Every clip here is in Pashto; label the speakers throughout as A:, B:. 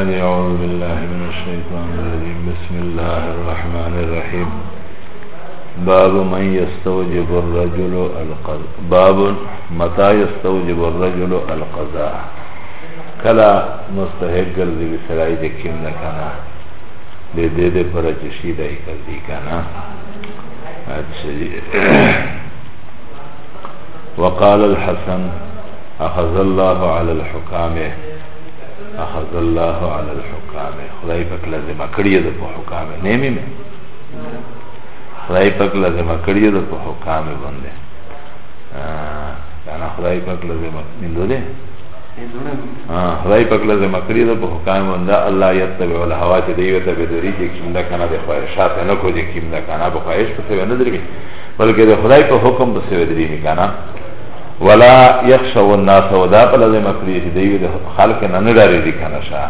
A: بعد أعوذ بالله من الشيطان الرجيم بسم الله الرحمن الرحيم باب من يستوجب الرجل القضاء باب متى يستوجب الرجل القضاء كلا مستحق الذي بسرعي دكين لكنا لدي دي کنه د كذي كنا وقال الحسن اخذ الله على الحكامه اخذ الله على الحكام خدای پاک لازم کړی د په حکام نه می خدای پاک لازم کړی د په حکام باندې انا خدای پاک لازم نیندوله خدای پاک لازم کړی د په حکام باندې الله یتبع الهوا چې دی وته به دری چې کیمدا کنه د خواهشات نه کو چې کیمدا کنه به خواهش په څه نه درې بلکې د خدای په حکم په څه درې نه کنه ولا يخشوا الناس ودا په لازم کړی چې دی د خلق نه نه ډارې دي کنه شا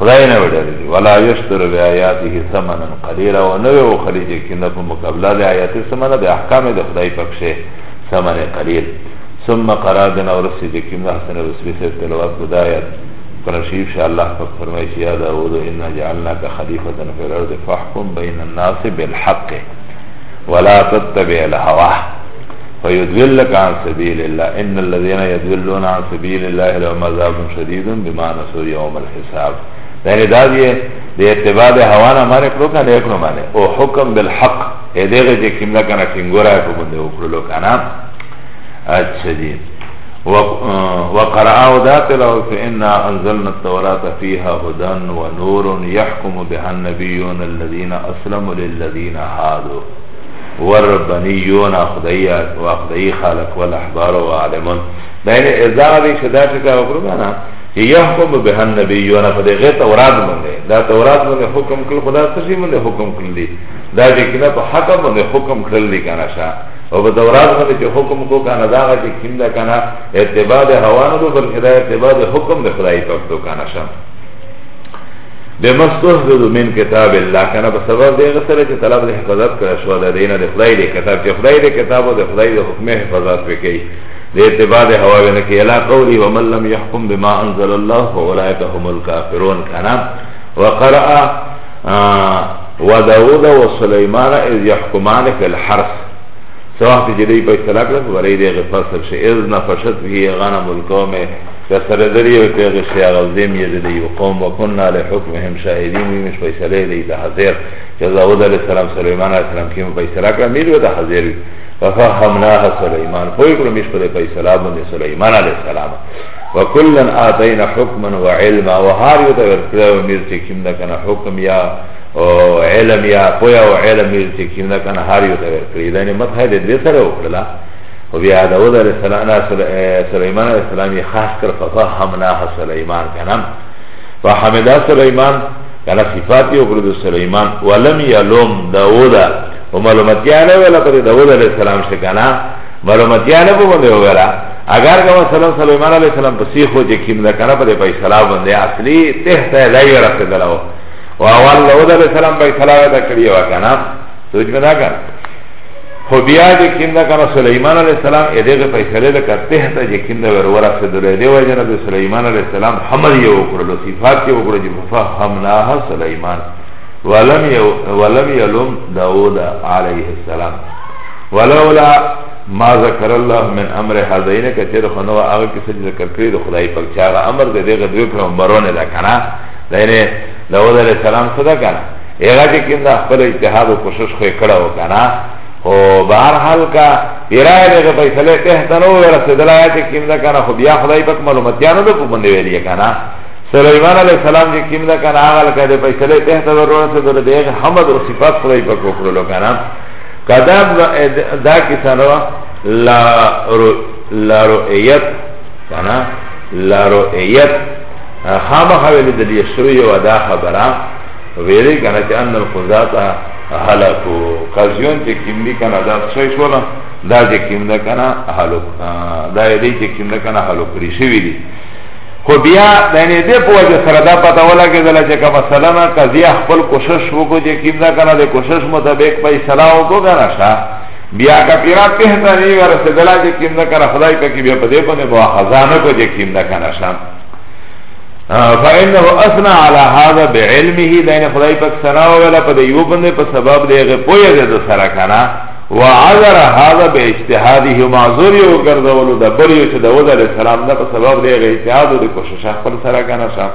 A: خدای نه وډارې دي ولا یشتر بیااته ثمنا قلیلا و نه یو خلیج کینه په مقابله د آیات سمنه د احکام د خدای پکشه ثمن قلیل ثم قرادن اور سید کیم حسن رسول سے تلاوت بدایت پرشیف شاء اللہ پاک فرمائے کہ یا داؤد انا جعلناک خلیفۃ فی الارض فاحکم بین الناس بالحق ولا تتبع الهوى فيدللك عن سبيل الله إن الذين يدلون عن سبيل الله لهم عذاب شديد بما نسوا يوم الحساب يعني دا دیئے دی اتباع دی هوانا مانے کرو کانا اکنو مانے او حکم بالحق اے دیغے جی کم لکانا کنگورا اکو بندے اکرو لکانا اچھا جی وقرآو دا تلاو فإنا انزلنا التوراة فيها هدى ونور يحكم بها النبيون الذين أسلموا للذين هادوا وربنیون اخدئی و اخدئی خالق والاحبار و عالمون دا یعنی ازا دی شدا شکا وکرو گانا یحکم به النبیون فده غیر تورات منده دا تورات منده حکم کل خدا سشی منده حکم کل دی دا جکینا پا حکم منده حکم کل دی کانا شا و پا تورات منده چه حکم کو کانا داغا چه کم دا کانا ارتباد هوانو دو بلکه دا ارتباد حکم ده خدای پاک دو کانا شا بما استحفظ من كتاب الله کنه په سبب دغه سره چې طلب د حفاظت کړه شو د دینه د خدای د کتاب چې خدای د کتاب او د خدای د حکم حفاظت وکړي د اتباع د هوا نه کې الا قولی ومن لم يحكم بما انزل الله فاولئك هم الكافرون کنه وقرأ وداود وسليمان اذ يحكمان في الحرث سواحت جدی په اصطلاح کړه ورې د غفصل شي اذ نفشت به غنم القوم سره دری او پیغه شیا غزیم یې دی یو قوم وکنا له حکمهم شاهدین وی مش فیصله دی ته حاضر جزا ود علی السلام سلیمان علیہ السلام کیم فیصله کړ میر ود حاضر ففهمناها سلیمان په کړو مش په فیصله باندې سلیمان علیہ السلام وکلن آتینا حکما و علما و هر یو ته ورکړو میر چې کیم دا کنه حکم یا او علم یا پویا او علم میر چې کیم دا کنه هر یو ته ورکړی دا نه مت هله دې سره وکړه وبيا داود عليه السلام سليمان عليه السلام خاص کر ففهمناها سليمان کنم فحمدا سليمان کنا صفاتی وبرد سليمان ولم يلوم داود ومعلومات یانه ولا پر داود عليه السلام سے کنا معلومات یانه په باندې وګرا اگر کا مثلا سليمان عليه السلام پسیخ ہو جے کیم نہ کنا پر پای سلام باندې اصلي ته ته لای رسول الله او اول داود عليه السلام پای سلام دا کړی وکنا سوچ مدا کنا خو بیا چې کیندا کنه سليمان عليه السلام یې دغه فیصله وکړه ته چې کیندا ورور سره دی وایي نه سليمان عليه السلام حمل یې وکړل او صفات یې وکړل چې فهمناها سليمان ولم ولم يلوم داوود عليه السلام ولولا ما ذکر الله من امر هذين کچره خنو هغه کیسه ذکر کړی د خدای په چاغه امر د دغه دوی پیغمبرونه دا کنه دینه داوود عليه السلام صدا کنه هغه چې کیندا خپل اجتهاد او کوشش خو کړه وکنه خو بهر حال کا پیرای دغه فیصله ته ته نو ورسېدل آیت کیم دا کنه خو بیا خدای پاک معلوماتیانو ده په باندې ویلی کنه سلیمان علیہ السلام جی کیم دا کنه هغه کده فیصله ته ته ورسېدل دغه حمد او صفات خدای پاک وکړلو کنه کذاب دا کی سره لا لا رؤیت کنه لا رؤیت خامخ ویل دلی شوی و دا خبره ویلی کنه چې ان القضاتا حلکو قضیون چه کم دی کنه دا سوی شولا دا چه کم ده کنه حلک دا دی چه کم ده کنه حلک ری شوی دی خو بیا یعنی دې په وجه سره دا پته ولګېدل چې کومه سلامه قضیه خپل کوشش وکړو چې کیم دا کنه د کوشش مطابق فیصله وکړو کنه شا بیا کپیرا په ته نه ورسېدل چې کیم دا کنه خدای پاک بیا په دې باندې واخزانه کو چې کیم دا کنه شا فإنه أثنى على هذا بعلمه دين خدای پاک سنا ولا په یو باندې په سبب دیغه پوهه ده سره کنه وعذر هذا باجتهاده معذور یو ګرځولو د بل یو چې د وزر سلام ده په سبب دیغه اجتهاد او کوشش خپل سره کنه شاف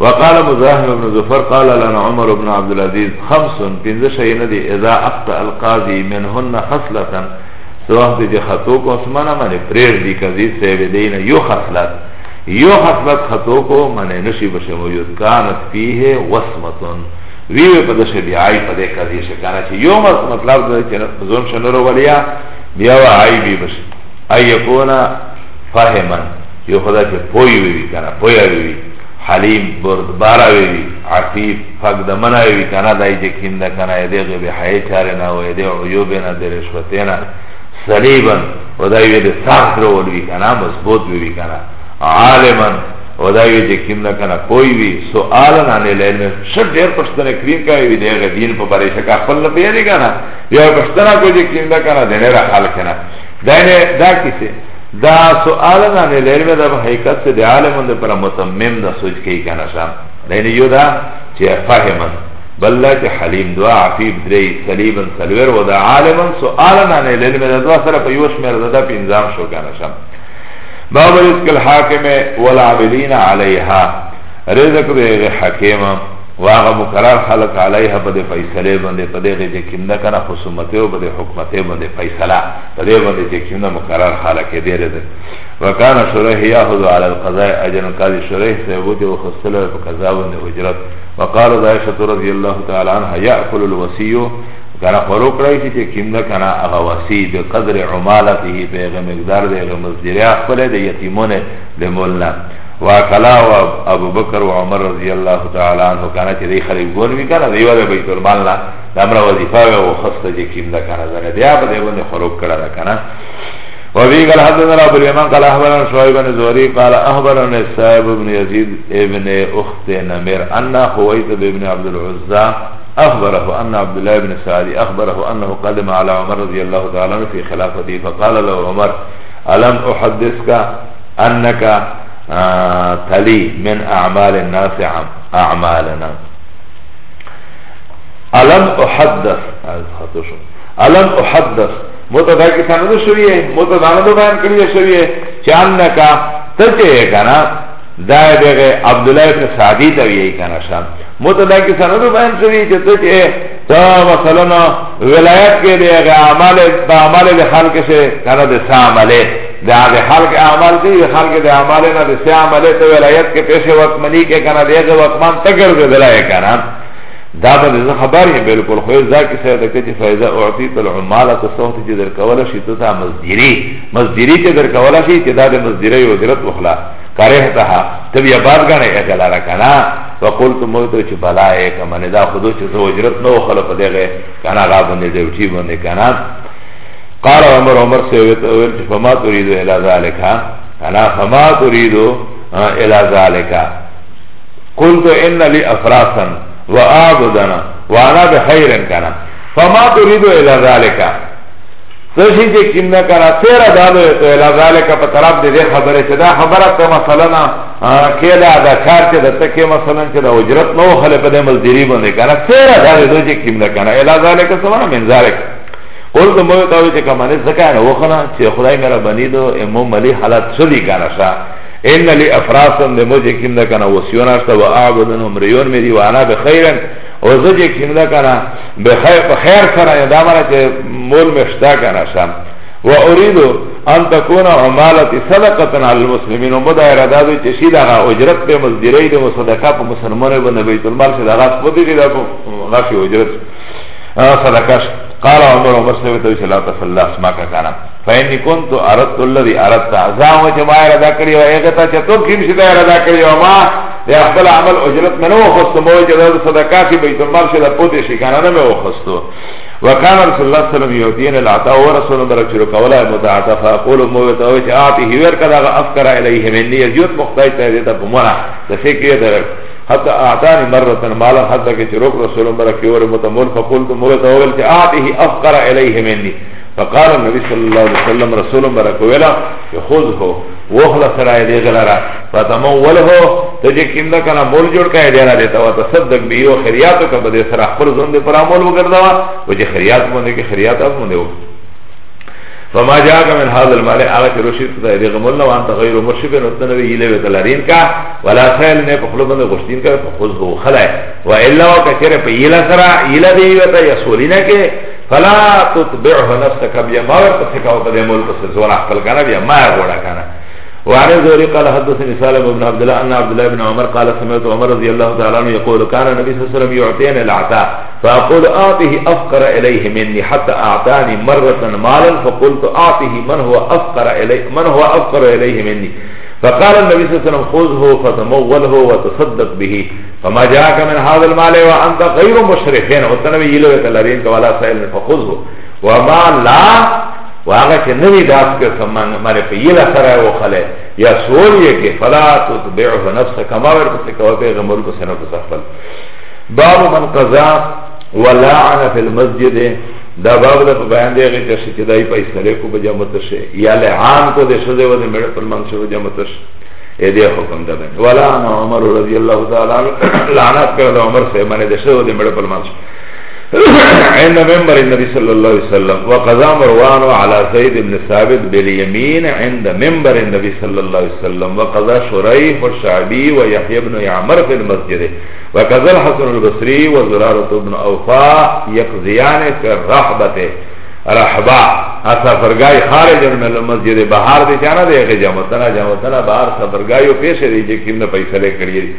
B: وقال مزاحم بن زفر قال لنا عمر بن عبد العزيز خمس بنز شيء ندي اذا اخطا القاضي منهن خصله
A: سواء دي خطو کو اسمانه باندې پرېږدي قاضي سي ودينه یو خصلت یو حسبت خطو کو منع نشی بشه موجود کانت فیه وسمتون ویوی پدشه بیعی پده کذیش کانا چه یو مطلب ده چه نظم شنرو ولیا بیا و عیبی بشه ایکونا فهمن یو خدا چه پوی ویوی کانا پوی ویوی حلیم بردبارا ویوی عفیف فقدمنا ویوی کانا دای چه کنده کانا یده غیبی حی چارنا و یده عیوبنا درشوتینا صلیبا و دای ویده سخت رو ولوی کانا مضبوط ویوی کانا عالما و دا یو چې کیم نه کنه کوئی وی سوال نه نه لعلم شر ډیر پښتنه کوي کوي وی دغه دین په باره شکه خپل نه پیری کنه یا پښتنه کوی چې کیم نه کنه دنه را حل کنه دا نه دا کیسه دا سوال نه نه لعلم دا حقیقت سے د عالم د پر متمم دا سوچ کوي کنه شام دا نه یو دا چې فهمن بل لا چې حلیم دعا عفیف درې سلیبن سلور و دا عالما سوال نه نه لعلم دا سره په یوش مر دا پینځام شو کنه شام باب رزق الحاکم والعبدین علیها رزق دیغ حکیم واغا مقرار خلق علیها پده فیصله بنده پده غی جکمده کنا خصومته و پده حکمته بنده فیصله پده بنده جکمده مقرار خلق دی رزق وکانا شرح یاخذو علی القضای اجن قاضی شرح سیبوتی و خصله و قضا بنده حجرت وقال دائشت رضی اللہ تعالی عنها یأکل الوسیو سره فروق رایشی چه کم نکنه اغا وسی به قدر عمالته به اغا مقدار ده اغا مزدیره اخفله ده یتیمونه ده مولنه و اکلا و ابو بکر و عمر رضی الله تعالی عنه کانا چه دی خریب گون بی کنه دیو ده بیت المالنه دمرا وظیفه و خسته چه کم نکنه زنه دیا با دیو ده فروق کرده کنه
B: وفي قال حدثنا ابو اليمان قال اخبرنا
A: شعيب بن زوري قال اخبرنا السائب بن يزيد ابن اخت نمر ان خويت بن عبد العزى اخبره ان عبد الله بن سعدي اخبره انه قدم على عمر رضي الله تعالى عنه في خلافته فقال له عمر الم احدثك انك آه، تلي من اعمال الناس اعمالنا الم احدث الم احدث موتا دا کسا ندو شویه موتا دا ندو بیان کریه شویه چان نکا تچه کنا دا بیغه عبدالله ابن سعدی تاویه کنا شا موتا دا کسا ندو بیان شویه چه تچه تا مثلا ولایت که دیغه عمال دا عمال دی خلق شه کنا دی سا عمله دا دی خلق عمال دی خلق دی عمال نا دی سا عمله تا ولایت که پیش وقت منی که کنا دیغه وقت من تگر دی دلائی کنا دا به زه خبر یم بالکل خو ځکه سره د کچې فایده او عطیت العماله صوت چې در کوله شي ته مزدیری مزدیری چې در کوله شي چې دا د مزدیری او درت وخلا کاره ته تب یا باد غنه اجل را کنه وقلت موته چې بلای کمنه دا خودو چې زه اجرت نو خلف دغه کنه را باندې دی وټی باندې کنه قال عمر عمر سے ویل چې فما تريد الى ذلك انا فما تريد الى ذلك قلت ان لي افراسا و آبدنا و آنا بخیرن کنا فما تريدو الى ذالکا سوشی چه کم نکنا تیرا دالو تو الى ذالکا پا طرف ده ده خبره چه ده خبره تا مثلا کیلا دا کار چه ده تکی مثلا چه ده اجرت نو خلی پا ده مزدیری بنده کنا تیرا دالو دو چه کم نکنا الى ذالکا سمانا من ذالکا قول تو موی تاوی چه کمانی زکانه وخنا چه خدای میرا بنیدو امو ملی حالت شدی کنا شا ان لی افراسن ده مجھے کم ده کنا وسیون اشتا و آبدن امریون میری و انا بخیرن و زجه کم ده کنا بخیر سرن دامنا چه مول مشتا کنا شم و اریدو ان تکون عمالتی صدقتن علی المسلمین و مده ارادادو چه شید اغا اجرت پی مزدیره ده و صدقه پا مسلمان بنده بیت المال شد اغا سپودی ده پا غاشی اجرت صدقه شد قال عمر عمر سویتو شلا تسلح اسماکا کنا فإن كنت أردت الذي أردت عزام وچه ما ارادا کری و ایغتا چه تو کم شده ارادا کری و ما ده اخبر عمل اجلت منو وخستو موی چه ده صدقاتی بیت المال شده پوتی شکانانه میں وخستو وكان رسول الله صلى الله عليه وسلم يؤتين العطاء ورسول الله رجل قولا متعطى فأقول موتا وجه آتي هير كذا أفكر إليه مني يزيوت مختاج تهديتا بمنا تسيك يدرك حتى أعطاني مرة مالا حتى كي روك رسول الله ركيور متمول فقلت موتا وجه آتي أفكر إليه مني فقال النبي صلى الله عليه وسلم رسول برك ولا يخذه واخلص راي دي غلرا فتموله تجكين لك انا مول جوړ کا دینا دیتا وا تصدق به او خیرات کا بده سر خپل زون دي پر عمل وګرځوا وجه خیرات باندې کې خیرات اپ باندې و فما جاءك من هذا المال على كرشيت تدري غمل وان تغير مرشب النبي الى بتلارين کا ولا سائل نے پخلو بند غشتین کا فخذ هو خلا والا وكثير فيلا سرا الى دي وتا يسولنا کے فلا تطبعه نفسك بیا ما ورته کاو په دې ملک سره زور خپل کنه بیا ما غوړه کنه وعن الزهري قال حدثني سالم بن عبد الله ان عبد الله بن عمر قال سمعت عمر رضي الله تعالى عنه يقول كان النبي صلى الله عليه وسلم يعطيني العطاء فاقول اعطه افقر اليه مني حتى اعطاني مره مالا فقلت اعطه من هو افقر اليه من هو افقر اليه مني فقال النبي صلى الله عليه وسلم خذه فتموله وتصدق به فما جاءك من هذا المال وانت غير مشرفين وتنبي يلو تلارين كوالا سائل فخذه وما لا واغا چه نوی داس که سمان مره پیل سره و خله یا سوریه که فلا تتبعه نفس کما ورکسی کوا پیغمبر کسی نفس اخفل باب من قضا ولعن في المسجد دا باب دا په بیان دی هغه چې چې دای پیسې کو بجا متشه یا لعان کو د شذ و د مړ پر منځ بجا متشه اے دی حکم دا باندې ولا عمر رضی الله تعالی عنہ لعنت کړه عمر سے باندې د شذ و د مړ پر منځ عند منبر النبي صلى الله عليه وسلم وقضى مروان على زيد بن ثابت باليمين عند منبر النبي صلى الله عليه وسلم وقضى شريح والشعبي ويحيى بن يعمر في المسجد وقضى الحسن البصري وزرارة بن أوفاء يقضيان في الرحبة رحبا سفرگاهی خارج من المسجد بهار دی چانا دی اغی جامتنا جامتنا بهار سفرگاهی و پیش دی جکیم نا پیسلے کریے دی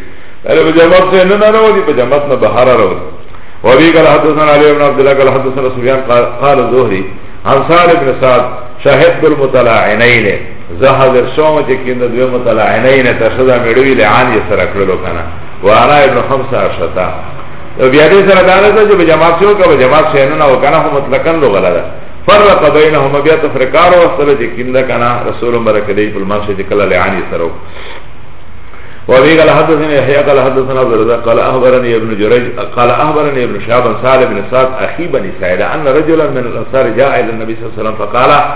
A: پہلے پجامت سے ننا رو دی پجامت نا بهار رو دی وابي قال حدثنا علي بن عبد الله قال حدثنا سفيان قال زهري عن سعد بن سعد شاهد المتلاعنين زهد الشوم چې کیند دوی متلاعنین ته شدا میډوی لعان یې سره کړلو کنه وانا ابن خمسه شتا بیا دې سره دا نه چې جماعت شو کا جماعت شینو نه وکنه هم مطلقاً لو غلا ده فرق بینهما بیا تفریقار او سره چې کیند کنه رسول مبارک دې په منشه کله لعان یې سره وابي قال حدثنا يحيى قال حدثنا عبد الرزاق قال اخبرني ابن جرج قال اخبرني ابن شهاب عن بن سعد اخي بني سعد ان رجلا من الانصار جاء الى النبي صلى الله عليه وسلم فقال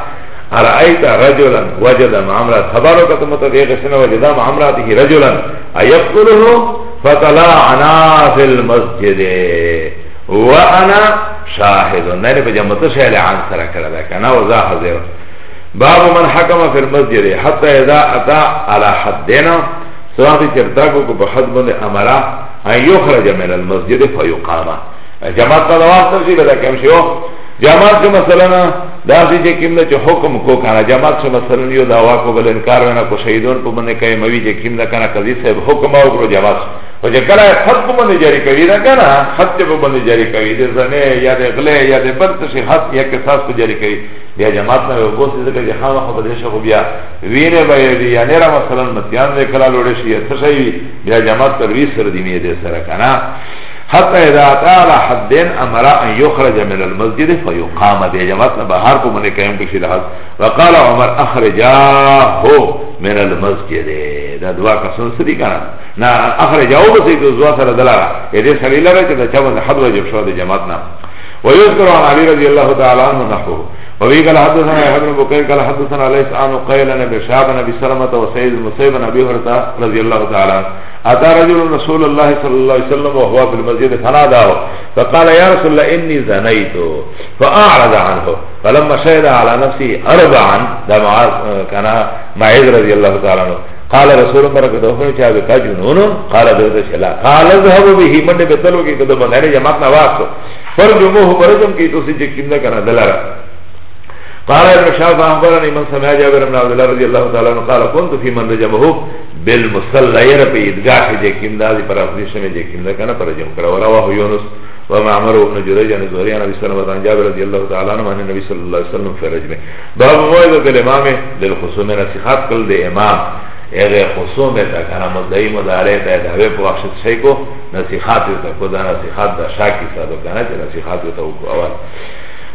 A: ارايت رجلا وجد مع امراه خبرك ثم تغيغشنا وجد مع امراته رجلا ايقتله عنا في المسجد وانا شاهد نن بجا شهل عن سرا كذا انا وذا حضر باب من حكم في المسجد حتى اذا اتى على حدنا حد سلاتی چرتاکو کو بحد بند امرا ان یخرج من المسجد فیقاما جماعت تا دواستا شی بدا کم شیو جماعت که مثلا دا سی چه کم دا چه حکم کو کانا جماعت شو مثلا یو دعوا کو بل انکار وینا کو شهیدون کو بنده که موی چه کم دا کانا قضی صاحب حکم آو کرو جماعت شو و چه کلا خط کو بنده جاری کوی دا کانا خط چه بنده جاری کوی ده زنه یا ده غله یا ده بلتشی خط یا کساس کو جاری کوی بیا جماعت نه وبوسې ځکه چې خامہ خو بدې شو بیا وینه به دی یعنی را مثلا متیان دې کلا لوړ شي څه شي بیا جماعت ترویج سره دی می دې سره کنه حتى اذا تعالى حدين امر ان يخرج من المسجد فيقام به جماعه بهار کو من قائم کو شلحات وقال عمر اخرج هو من المسجد دا دعا کا سنسری کا نا اخرجاه بس دو زوا سره دلارا دے سلیلا لره چې چا باندې حد وجب شو د جماعت نا ويذكر عن علي رضي الله تعالى عنه نحوه وفي قال حدثنا يحيى بن بكير قال حدثنا ليس عن قيل بن شعبان بن سلمة وسيد المسيب بن ابي هريره رضي الله تعالى عنه أتى رجل رسول الله صلى الله عليه وسلم وهو في المسجد فناداه فقال يا رسول الله إني زنيت فأعرض عنه فلما شهد على نفسه أرض عن ده معاذ كان معيذ رضي الله تعالى عنه قال رسول الله برکت اوه چا به کا جنون قال دغه شلا قال ذهب به منډه به تلو کې کده باندې جماعت نه واسو پر جمعه برجم کې تو سي چې کنه کنه دلاره قال ابن شعب اخبرني من سمع جابر بن عبد الله رضي الله تعالى عنه قال كنت في من رجمه بل مصلى ير په عيدگاه کې لیکن دا پر افریش میں لیکن دا کنه پر جمع کرا رواه یونس و معمر بن جریج عن زهری عن ابي سلمہ عن جابر رضی اللہ تعالی عنہ عن النبي صلی اللہ علیہ وسلم فرج میں باب موعظه الامام للخصوم نصیحت کل دے امام اغه خصوم تا کنه مدعی مدارے تا دعوی په بخش شی کو نصیحت تا کو دا نصیحت دا شاکی ساده کنه نصیحت تا کو اول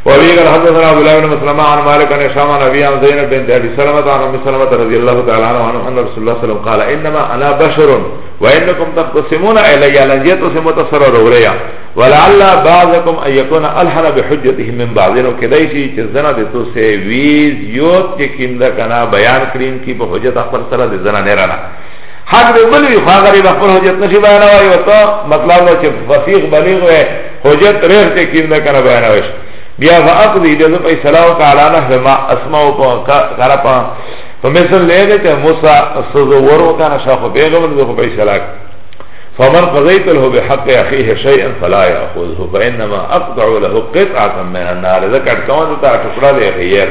A: وابي قال حدثنا ابو الله بن مسلم عن مالك بن هشام عن ابي عن زينب بنت ابي سلمة عن ام سلمة رضي الله تعالى عنها ان رسول الله صلى الله عليه وسلم قال انما انا بشر وانكم تقسمون الي لن يقتسموا تصرر اوليا ولعل بعضكم ان يكون الحن بحجته من بعض انه كدای تزنا چې زنا د تو سه ویز یوت کې کیندا کنا بیان کریم کی زنا نه حق دې بل وی خاغری خپل حجت نشي بیانوي او ته مطلب نو چې فصیح بلیغ وي حجت رښتې کیندا کنا بیانوي بیا فاقضی جزو فیصلاو کالانا فما اسماو پا فمثل لے گئے چه موسا سزورو کانا شاخو پیغمت دخو فیصلاک فمن قضیت له بحق اخیه شیئا فلا یاخوذه فانما اقطع له قطعه من النار ذکر کون تا ٹکڑا دے خیر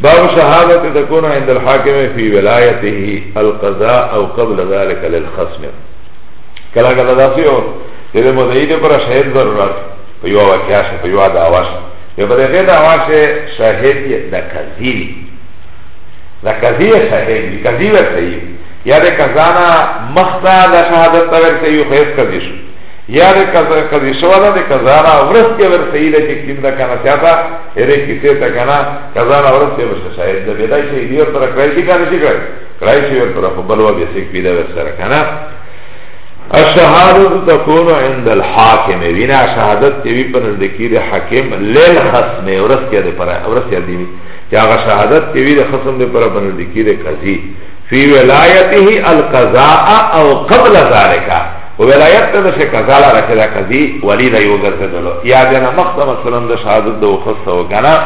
A: باب شهادت تكون عند الحاكم في ولايته القضاء او قبل ذلك للخصم کلا کلا دا سیو دے مدعی پر شہید ضرورت په یو واقعیا په یو دعوا یو په دې دعوا کې شاهد د کذیب د کذیب شاهد د کذیب صحیح یا د کزانا مختا د شهادت تور کوي خیر کوي یا د کزا کوي شواله د کزانا ورس کې ور صحیح د کیم د کنا سیاتا اره کیسه تا کنا کزانا ورس کې ور شاهد د بدای شي دی ور پر کړی شي کړی شي کړی شي ور پر بلوا به سیک پیدا ور سره کنا الشهادت تكون عند الحاكم وینا شهادت کی پر ذکر حاکم لیل خصم ورس کی دے پر ورس کی دی کیا شهادت کی دے خصم دے پر بن ذکر قاضی فی ولایته القضاء او قبل ذلك ولایت ته چې قضا لا راکړه قاضی ولی دی وګرځیدلو یا جنا مقدم سلام د شهادت دو خصو غنا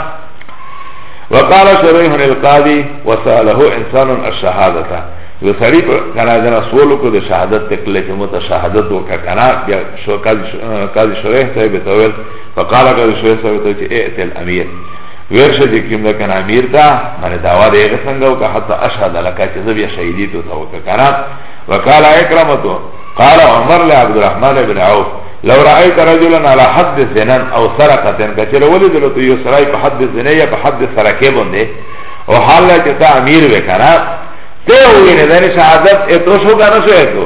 A: وقال شريح القاضي وساله انسان الشهادته و سړی په کنه د رسول کو د شهادت تکلیف مو ته شهادت وکا کنه بیا شو قاضي شریح ته به تول فقال قاضي شریح ته ته چې ائت الامیر ورشه د کیم د کنه امیر دا باندې داوا دې څنګه وکا حتی اشهد لك چې زبیا شهیدی تو ته وکا کنه وقال اکرمتو قال عمر لعبد الرحمن بن عوف لو رأيت رجلا على حد زنان او سرقتن کچره ولیدلو تو یو سړی په حد زنه یا په حد سرقه باندې او حال چې تا امیر وکړه Teo vine dani šahadat eto šo ka naso eto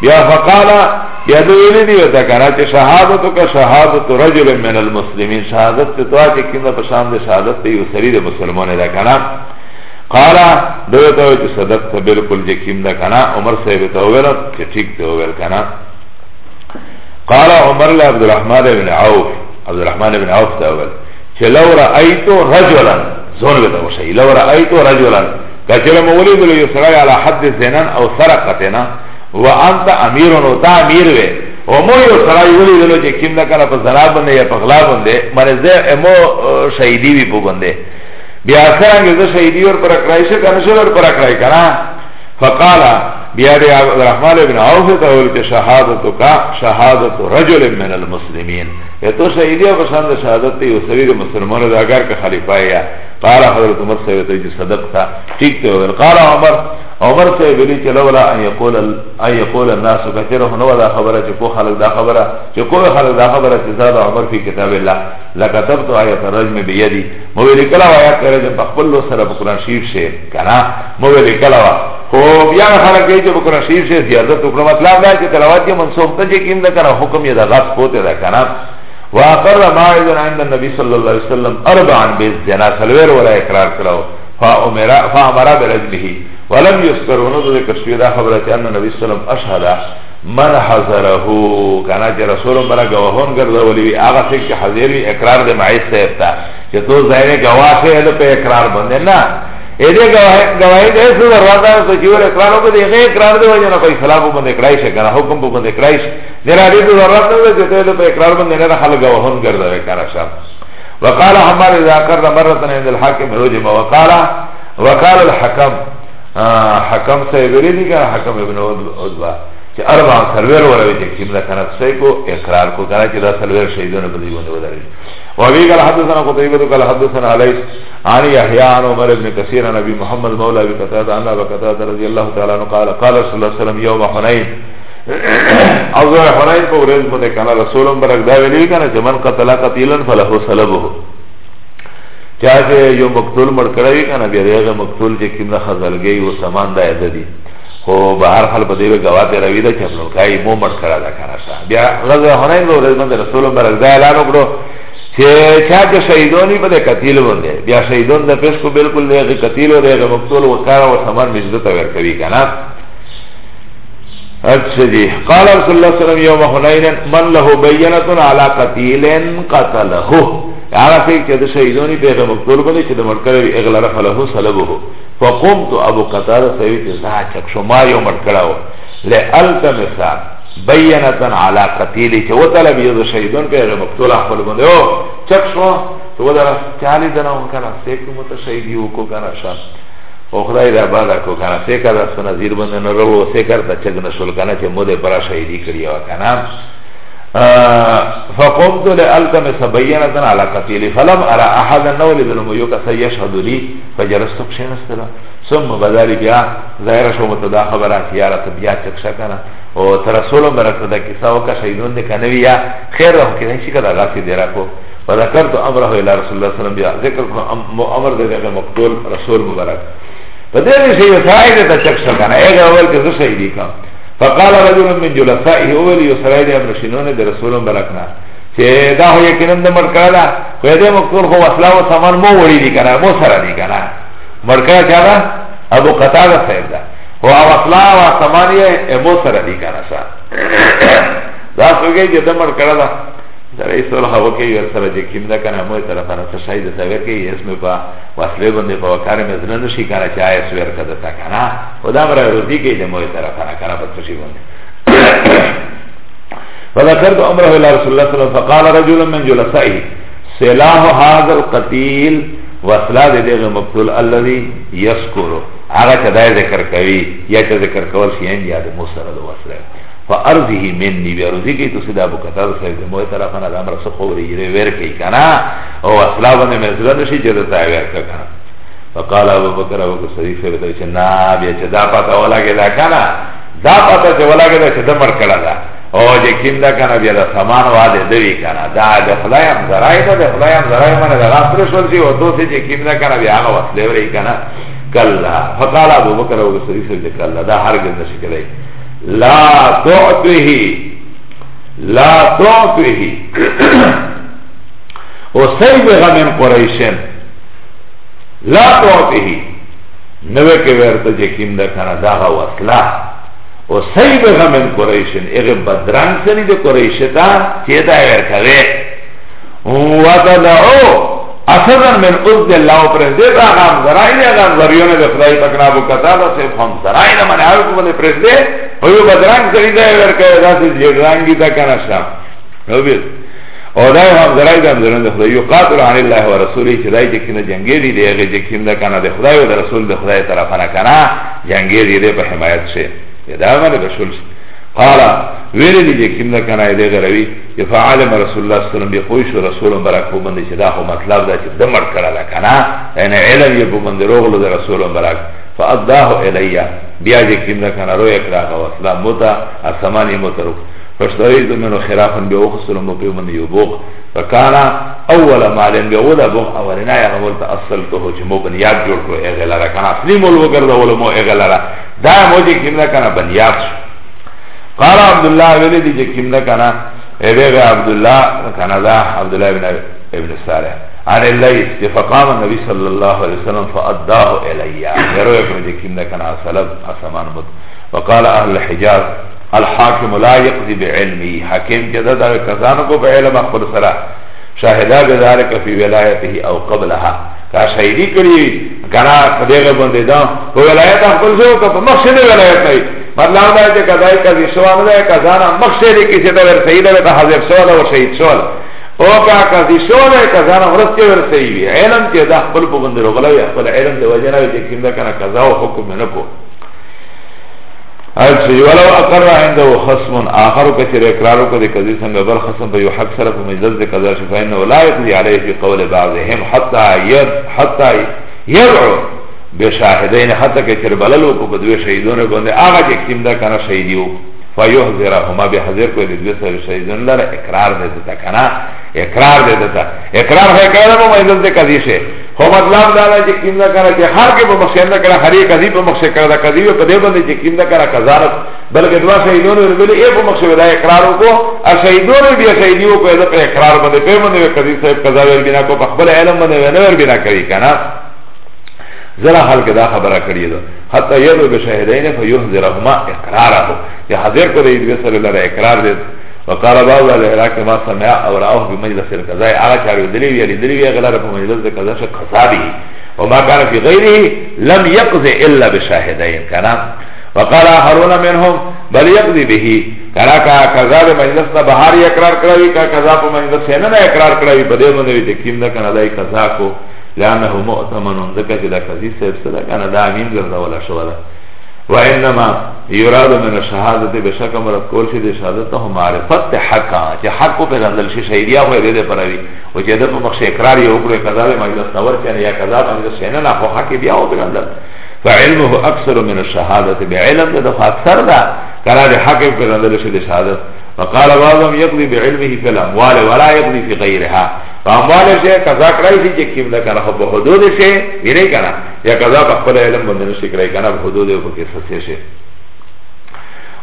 A: Bia faqala Bia do ili di veta kana Che šahadatu ka šahadatu rajulun min al muslimin Šahadat te toa che kinda pašam de šahadat te yusari de muslimone da kana Qala do veta ve che sadat ta bilkul je kinda kana Umar sahib ta uvela Che čik te uvel kana Qala Umar le Abdurrahman ibn Auf Abdurrahman ibn Auf ta uvel Che lau ra'aitu rajulan Zon veta ušai Lau ra'aitu rajulan کچره مولی دل یو سره علی حد زنن او سرقتنا و انت امیرون و تا امیر وی و مو یو سره ولی دل چې کیم دا کنه په زنا باندې یا په غلا باندې مرزه مو شهیدی وی په باندې بیا سره غزه شهیدی ور پر کرای شه کنه شه ور پر کرای کنه فقال بیا دی رحمان ابن عوف ته ول چې شهادت کا شهادت رجل من المسلمین ته شهیدی او شهادت یو سویر مسلمانو دا اگر که خلیفہ یا قال حضرت عمر صاحب ته چې صدق تا ٹھیک ته ویل قال عمر عمر صاحب ویلي چې لولا ان يقول ان يقول الناس كثيره نو دا خبره چې کو خلک دا خبره چې کو خلک دا خبره چې زاد عمر فی کتاب الله لكتبت آیه الرجم بيدي مو ویل کلا وایا کړه چې خپل لو سره قرآن شریف شه کنه مو ویل کلا وا خو بیا خلک یې چې قرآن شریف شه زیادت وکړه مطلب دا چې تلاوت یې منسوب ته چې کیند کنه حکم یې دا غصب ہوتے دا کنه واقر ماعذن عند النبي صلى الله عليه وسلم اربعا بالزنا سلوير ولا اقرار کلاو فامر فامر برجمه ولم يذكر ونذ ذكر دا خبرت ان النبي صلى الله عليه وسلم اشهد من حضره کنا چې رسول برا گواهون ګرځولي هغه څوک چې حاضر وي اقرار د معیث صاحب ته چې تو ځای نه گواه شه د په اقرار باندې نه Ede gawahi da isu darwaza So jivar ikrar hoga Dhe ghe ikrar de vajana Pa islam po bende ikrai še Kana hukum po bende ikrai še Nera adidu darwaza da Jete da pa ikrar bende Nera khal gawahun garda Ve kana šar Vakala hamar Iza akarna marratan Inda l'hakim Rujima Vakala Vakala l'hakam Hakam sa iberi di kana Hakam ibn Udba Che arba Salver vore Vete kim da kana Sai ko ikrar ko Kana che da salver Shahidun Badi bunde Vodari وابي قال حدثنا قتيبة قال حدثنا علي عن يحيى عن عمر بن كثير عن ابي محمد مولى ابي قتادة عن ابي قتادة رضي الله تعالى عنه قال قال صلى الله عليه وسلم يوم حنين اوزر حنين په ورځ باندې کنا رسول برک دا ویلی کنا چې من قتل قتیلا فله صلبه چا چې یو مقتول مړ کړی کنا بیا هغه مقتول چې کیمه خزلګي او سامان دا یادی خو بهر حال په دې غوا ته روي دا چې خپل کای مو مړ کړه دا کنا بیا غزه حنین ورځ باندې رسول برک دا اعلان وکړو Che cha ke shahidoni pa de katil bunde Bia shahidon da pesko bilkul de Ghe katilo de ghe mqtul wa kara wa saman Mijdata verkavi kana Ačha ji Qala Rasulullah sallam yawma hunaynin Man lahu bayyanatun ala katilin qatalahu Ara se ke de shahidoni pa ghe mqtul bunde Che de mrkara bi iglarafa falahu salabuhu Fa qumtu abu qatada Savi te zaha chak shumari umar karao Le alta misal بینتن علا قتیلی چه و طلب یدو شهیدون که اغی مقتول احفل بنده او چک شو چه و در چالی دنو کنه سیکو متشهیدی و کو کنه شا او خدای دا بادا کو کنه سیکر دستو نزیر بنده نرلو و سیکر تا چک نشل کنه چه مده برا شهیدی کری و کنه فقمت لألتمس بينة على قتيلي فلم أرى أحدا نولد الميوك سيشهد لي فجرست بشين استلا ثم بدالي بيا ظاهر شو متدا خبرات يارة بيا چكشا كنا o tarasolo merato da kisa oka shahidun de kanavi ya khair rahu kidai shika da gasi dera ko wa zakartu amrahu ila rasulullah sallam biya zikr amr de da maqtul rasul mubarak fa dere shi yusaid ta chaksa kana ega awal ke shahidi ka fa qala rajul min julafaihi awal yusaid amr shinun de rasul mubarak na che da ho yakinan de markala ko de maqtul ko wasla wa saman mo wori di kana mo sara di kana markala kana abu qatada sahib da و او اصلا و سمانیه امو سره دی کنسا دا سوگه که دمر کرده سره صلح وکي ور سره چې کیم نه کنه مو طرف نه څه شاید سره کوي اسمه په واسله باندې په وکړ مې زنه نشي کاره چې آیس ور کده تا کنه خدا مر روزي کې د مو طرف نه کنه په څه شي باندې وذكرت امره الى رسول الله صلى الله عليه وسلم فقال رجل من جلسائه سلاح هذا القتيل وصلا دغه مقتول الذي يذكره هغه چې دا ذکر کوي یا چې ذکر کول شي ان یاد مو سره د وسره فارضه مني بیرضی کی تو سیدا ابو قتادہ صاحب دے موے طرف نہ امر سو خوری رے ور کی کنا او اسلام نے مزل نشی جے تا ور کنا فقال ابو بکر ابو بکر صدیق سے بتا چھ نا بیا چھ دا پتا ولا کے دا کنا دا پتا چھ ولا کے دا چھ دمر کڑا دا او جے کیم دا کنا بیا دا سامان وا دے دوی کنا دا دے خدای ہم زرائی دا دے خدای ہم زرائی من دا غفر شول جی او تو سے جے کیم دا کنا بیا ہوا لے ور کنا کلا فقال ابو بکر او رسول الله کلا دا هرگز نشی کلی لا تعطیه لا تعطیه او سیب غمین قریشن لا تعطیه نوے کے ویرتا جکیم دا کنا دا غا وصلہ او سیب غمین قریشن اغی بدران سنی دا قریشتا چیتا ایر کوئے وَتَدَعُو اصدر من عزد اللہ و پرزده دا غام زرائی دا غام زریون دا خدای پکنابو کتا دا سیب خم زرائی دا من عرق من پرزده ویو بدرنگ سری دا ورکای دا سیز جرنگی دا کنشتا نو بید او دا هم زرائی دا زریون دا خدای یو قاتل عن اللہ و رسولی چه دای جکیم جنگی دی دی اغی جکیم دا کنا دا خدای و دا رسول دا خدای طرفانا کنا جنگی دی دی پا حمایت شه دا من بشول شه قال ویلی دی جکیم دا کنای دی غروی یا فعالم رسول اللہ سلم بی خوش و رسولم برا کوبندی چه دا خو مطلب دا چه دمر کرده کنا یعنی علم یا کوبندی روغلو دا رسولم برا فادداهو الیا بیا جکیم دا کنا روی اکراغا و اسلام موتا اسمانی موتا رو فاشتريد منه خرافا بأخسر مبي من يبوغ فكان أول ما لم يغول بوغ أولنا يغول تأصلته جمو بنياب جوڑ کرو اغلال كان اصلي مولو کرده ولمو اغلال دا موجه كمنا كان بنياب شو قال عبد الله ویلی دي چې ده كان ابي إيه، ابي عبد الله كان ذا عبد الله بن ابن صالح عن الليث فقام النبي صلى الله عليه وسلم فاداه إليا يروي ابن دي ده كان سلام اسمان بت وقال اهل الحجاز الحاكم لا يقضي بعلمي حكيم جدا دا کسانو کو علم خپل سره شاهدا بذلك في ولايته او قبلها کا شهیدی کړی کنا کدیغه بندیدان په ولایت خپل زو کا په ولایت نه مطلب دا چې قضای قضی شوان دا قضانا مخشری کسی تا ورسید دا حضر شوال و شهید شوال او کا قضی شوال قضانا ورسید ورسیدی علم که دا خپل پو بندر غلوی خپل علم دا وجنا وی جکیم دا کنا قضا و حکم نپو
B: اچھی ولو اقر عنده خصم آخر کچر اقرارو کدی قضی سنگ بل خصم پا
A: یو حق سر پا مجلس دی قضا شفاین و لا یقضی علیه فی قول بعضهم حتی یدعو به شاهدین حتی که چربلل وکو به دوی شهیدون بنده آغا که اکتیم ده کنه شهیدی وکو فیحذر هما بحذر کو دی دوی سر شهیدون لر اقرار ده دتا کنه اقرار ده دتا اقرار خواه که ده ممیزد ده قضیشه خو مطلب دا ده اکتیم ده کنه که هر که بمخشن ده کنه هر یک قضی بمخشن کرده قضی و پده بنده اکتیم ده کنه قضارت بلکه دوا شهیدون رو بلی ای بمخشن ده اقرار وکو شهیدون بیا شهیدی وکو ده پر اقرار بنده پر بنده قضی صاحب قضا ورگینا کو پخبل علم بنده ونور بنا کری کنه زرا حال کې دا خبره کړی ده حتی یو به شهیدین فیحذرهما اقراره یا حاضر کو دی رسول الله اقرار دې وقال بعض العراق ما سمع او راه بمجلس القضاء على كارو دلی وی دلی وی غلار په مجلس د قضا شه قضا دی وما كان في غيره لم يقضي الا بشاهدين كان وقال هارون منهم بل يقضي به کرا کا قضا د مجلس نه بهار اقرار کړی کا قضا په مجلس نه اقرار کړی په دې باندې چې کیم نه کنه دای قضا کو لانه مؤتمن ذکر چې دا سيب صاحب سره کنه دا جرد ولا شو ده و انما یراد من شهادت بشک مرد كل شي د شهادت هم معرفت حق چې حق په رندل شي شهیدیا هو دې پروي او چې د په مخ اقرار یو کړو قضا له مجلس نور کنه یا قضا مجلس شنه نه خو حق بیا او رندل فعلمه اکثر من الشهادت بعلم ده اکثر ده قرار حق په رندل شي د فقال بعضهم يقضي بعلمه في الاموال ولا يقضي في غيرها فاموال سے كذاك کرائی جكيم لك أنا نہ حب حدود شيء بھی نہیں يا كذاك قضا علم من سے کرائی أنا بحدود کو کے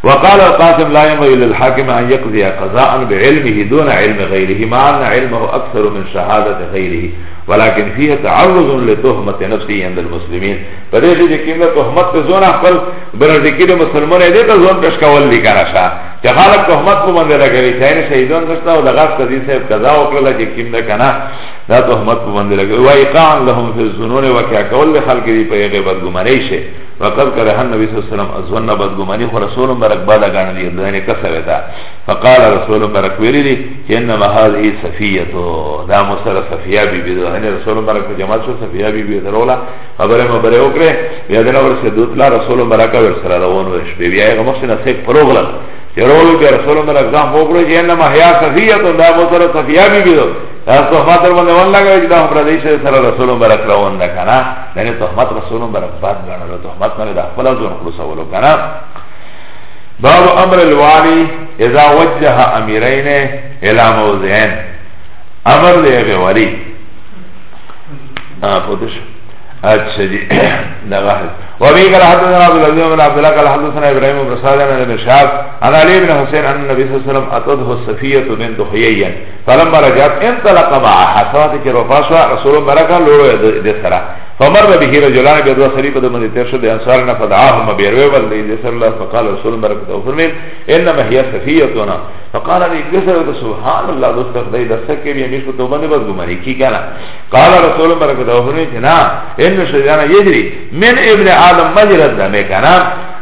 A: وقال القاسم لا ينبغي للحاكم أن يقضي قضاء بعلمه دون علم غيره مع أن علمه أكثر من شهادة غيره ولكن فيه تعرض لتهمة نفسه عند المسلمين فده شيء كيف تهمت زون أخبر برزدکی ده مسلمان ایده تا زون پیش کول دی کنشا چه خالق تحمد کو منده ده گوی چاین شهیدان کشتا و ده غاز قدی صاحب قضا وکرلا چه کم ده کنا ده تحمد کو منده ده گوی و ایقان لهم فی الزنون و که کول ده خلق دی پیغی بدگمانی شه و قد کرهن نبی صلی اللہ علیہ وسلم از ون بدگمانی خو رسولم برک بالا گانا دی دهنی کسوی تا فقال رسولم برک ویلی دی که انما هذه صفیتو ده مصر صفیه بی بی دهنی رسولم برک جماعت شو صفیه بی بی درولا خبر مبره اکره بیادنا ورسی دوتلا رسولم برک ور سره روان و شپې بیا هغه مخینه سیک پروغلل چې رول به رسول الله اعظم وګړو چې انما هيا صفیه ته دا مو سره صفیه بي بي تاسو خاطر باندې ولله کوي دا پردیش سره رسول الله برک روان ده کنه نه تهمت رسول الله برک باد غنلو تهمت نه د خپل ځون خلاصولو کنه
B: باب امر الوالي اذا وجه
A: اميرين الى موضعين امر له ولی ها پوتشه اچھا جی وابی قال حدثنا عبد العزيز بن عبد الله قال حدثنا ابراهيم بن سعد عن ابن شهاب عن علي بن حسين عن النبي صلى الله عليه وسلم اتته الصفيه بنت حيي فلما رجعت انطلق معها فاتك رفاشا رسول الله بركه لورو دسرا فمر به رجلان به دو سری په دمن تیر شو د انصار نه فدعاهم بیروي ول دی صلی الله فقال رسول الله برکته فرمیل انما هي سفيهتنا فقال لي كسر سبحان الله دوست خدای د سکه یې نشو توبه نه بس ګمری کی کنه قال رسول الله برکته فرمیل جنا ان شجان یجري من ابن ادم مجرى الدم کنه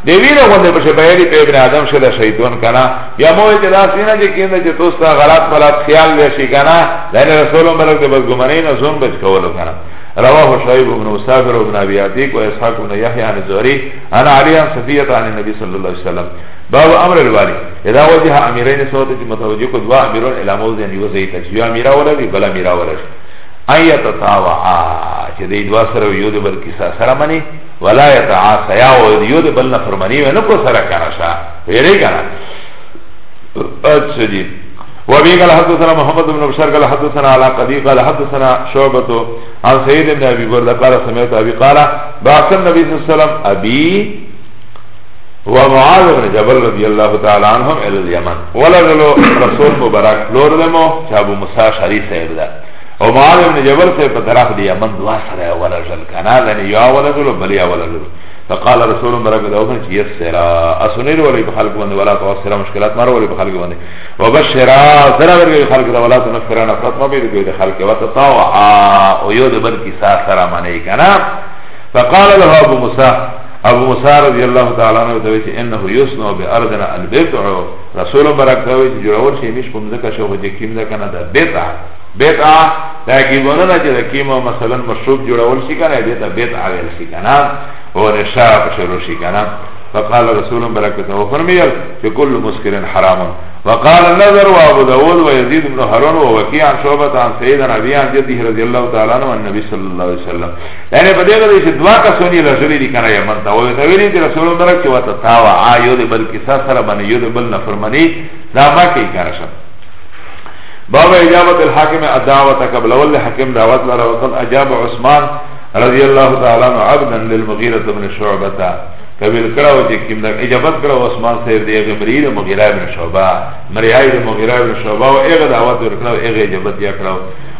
A: دی ویره غونډه په شبایری په ابن ادم شله شیطان کنه یا مو چې دا سینه چې کینده چې توستا غلط غلط خیال لشي کنه د رسول الله برکته بس ګمری نه زون بچ کولو کنه رواه شعيب بن مسافر وابن ابي عتيق واسحاق بن يحيى عن الزهري عن علي عن صفيه عن النبي صلى الله عليه وسلم باب امر الوالي اذا وجه اميرين صوت متوجه قد وامرون الى موضع يوزيت يا اميرا ولا بلا اميرا ولا اي تتاوعا چې دې دوا سره یو د بل کیسه سره منی ولا يتعاصى يا او یو د بل نه فرمانی و نه کو سره کنه شا ویری کنه اڅ دې وابي قال حدثنا محمد بن بشار قال حدثنا على قدي قال حدثنا شعبة عن سيد بن أبي برد قال سمعت أبي قال بعث النبي صلى الله عليه وسلم أبي ومعاذ بن جبل رضي الله تعالى عنهم إلى اليمن ولغلو رسول مبارك لور دمو شابو مسا شريف سيد ده ومعاذ بن جبل سيد بطرف اليمن دوا سره ولغل كنا ذني يا ولغلو بل يا ولغلو فقال رسول الله برکه داو کنه یسرا اسنیر ولی په خلق باندې ولا توسرا مشکلات مر ولی په خلق باندې وبشرا سره ورګه خلق دا ولا تنفرا نفرت ما بیر کوي خلق وتطاوع او یو د بر کی سره معنی کنه فقال له ابو موسی ابو موسی رضی الله تعالی عنہ دوی چې انه یسنو بارضنا البدع رسول الله برکه دوی چې جوړور شي مش کوم ځکه شو چې کیم ځکه نه د بدع بدعه دا گیبونه چې د کیما مثلا مشروب جوړول شي کنه دې ته بدعه ویل شي کنه او نشه په شروع شي کنه فقال رسول برکته او فرمیل چې کل مسکر حرام وقال النظر وابو داود ويزيد بن هارون ووكيع عن شعبة عن سيد نبي عن جده رضي الله تعالى عنه والنبي صلى الله عليه وسلم لأنه بدي قد يشد واقع سوني لجري دي كان يمن تاوه تاويني دي رسول الله برك وتتاوعا يود بل كسا سر بني يود بل نفرمني لا ما كي كان شب باب اجابت الحاکم ادعوت قبل اول حکم دعوت لرا وقد اجاب عثمان رضی اللہ تعالی عنہ عبدا للمغیرة بن شعبتا قبل کرا و چې کیم دا اجابت کرا عثمان صاحب دی غمری د مغيرة بن شعبہ مریای د مغیرہ بن شعبہ او اغه دعوت ورکړه او اغه اجابت یې کړه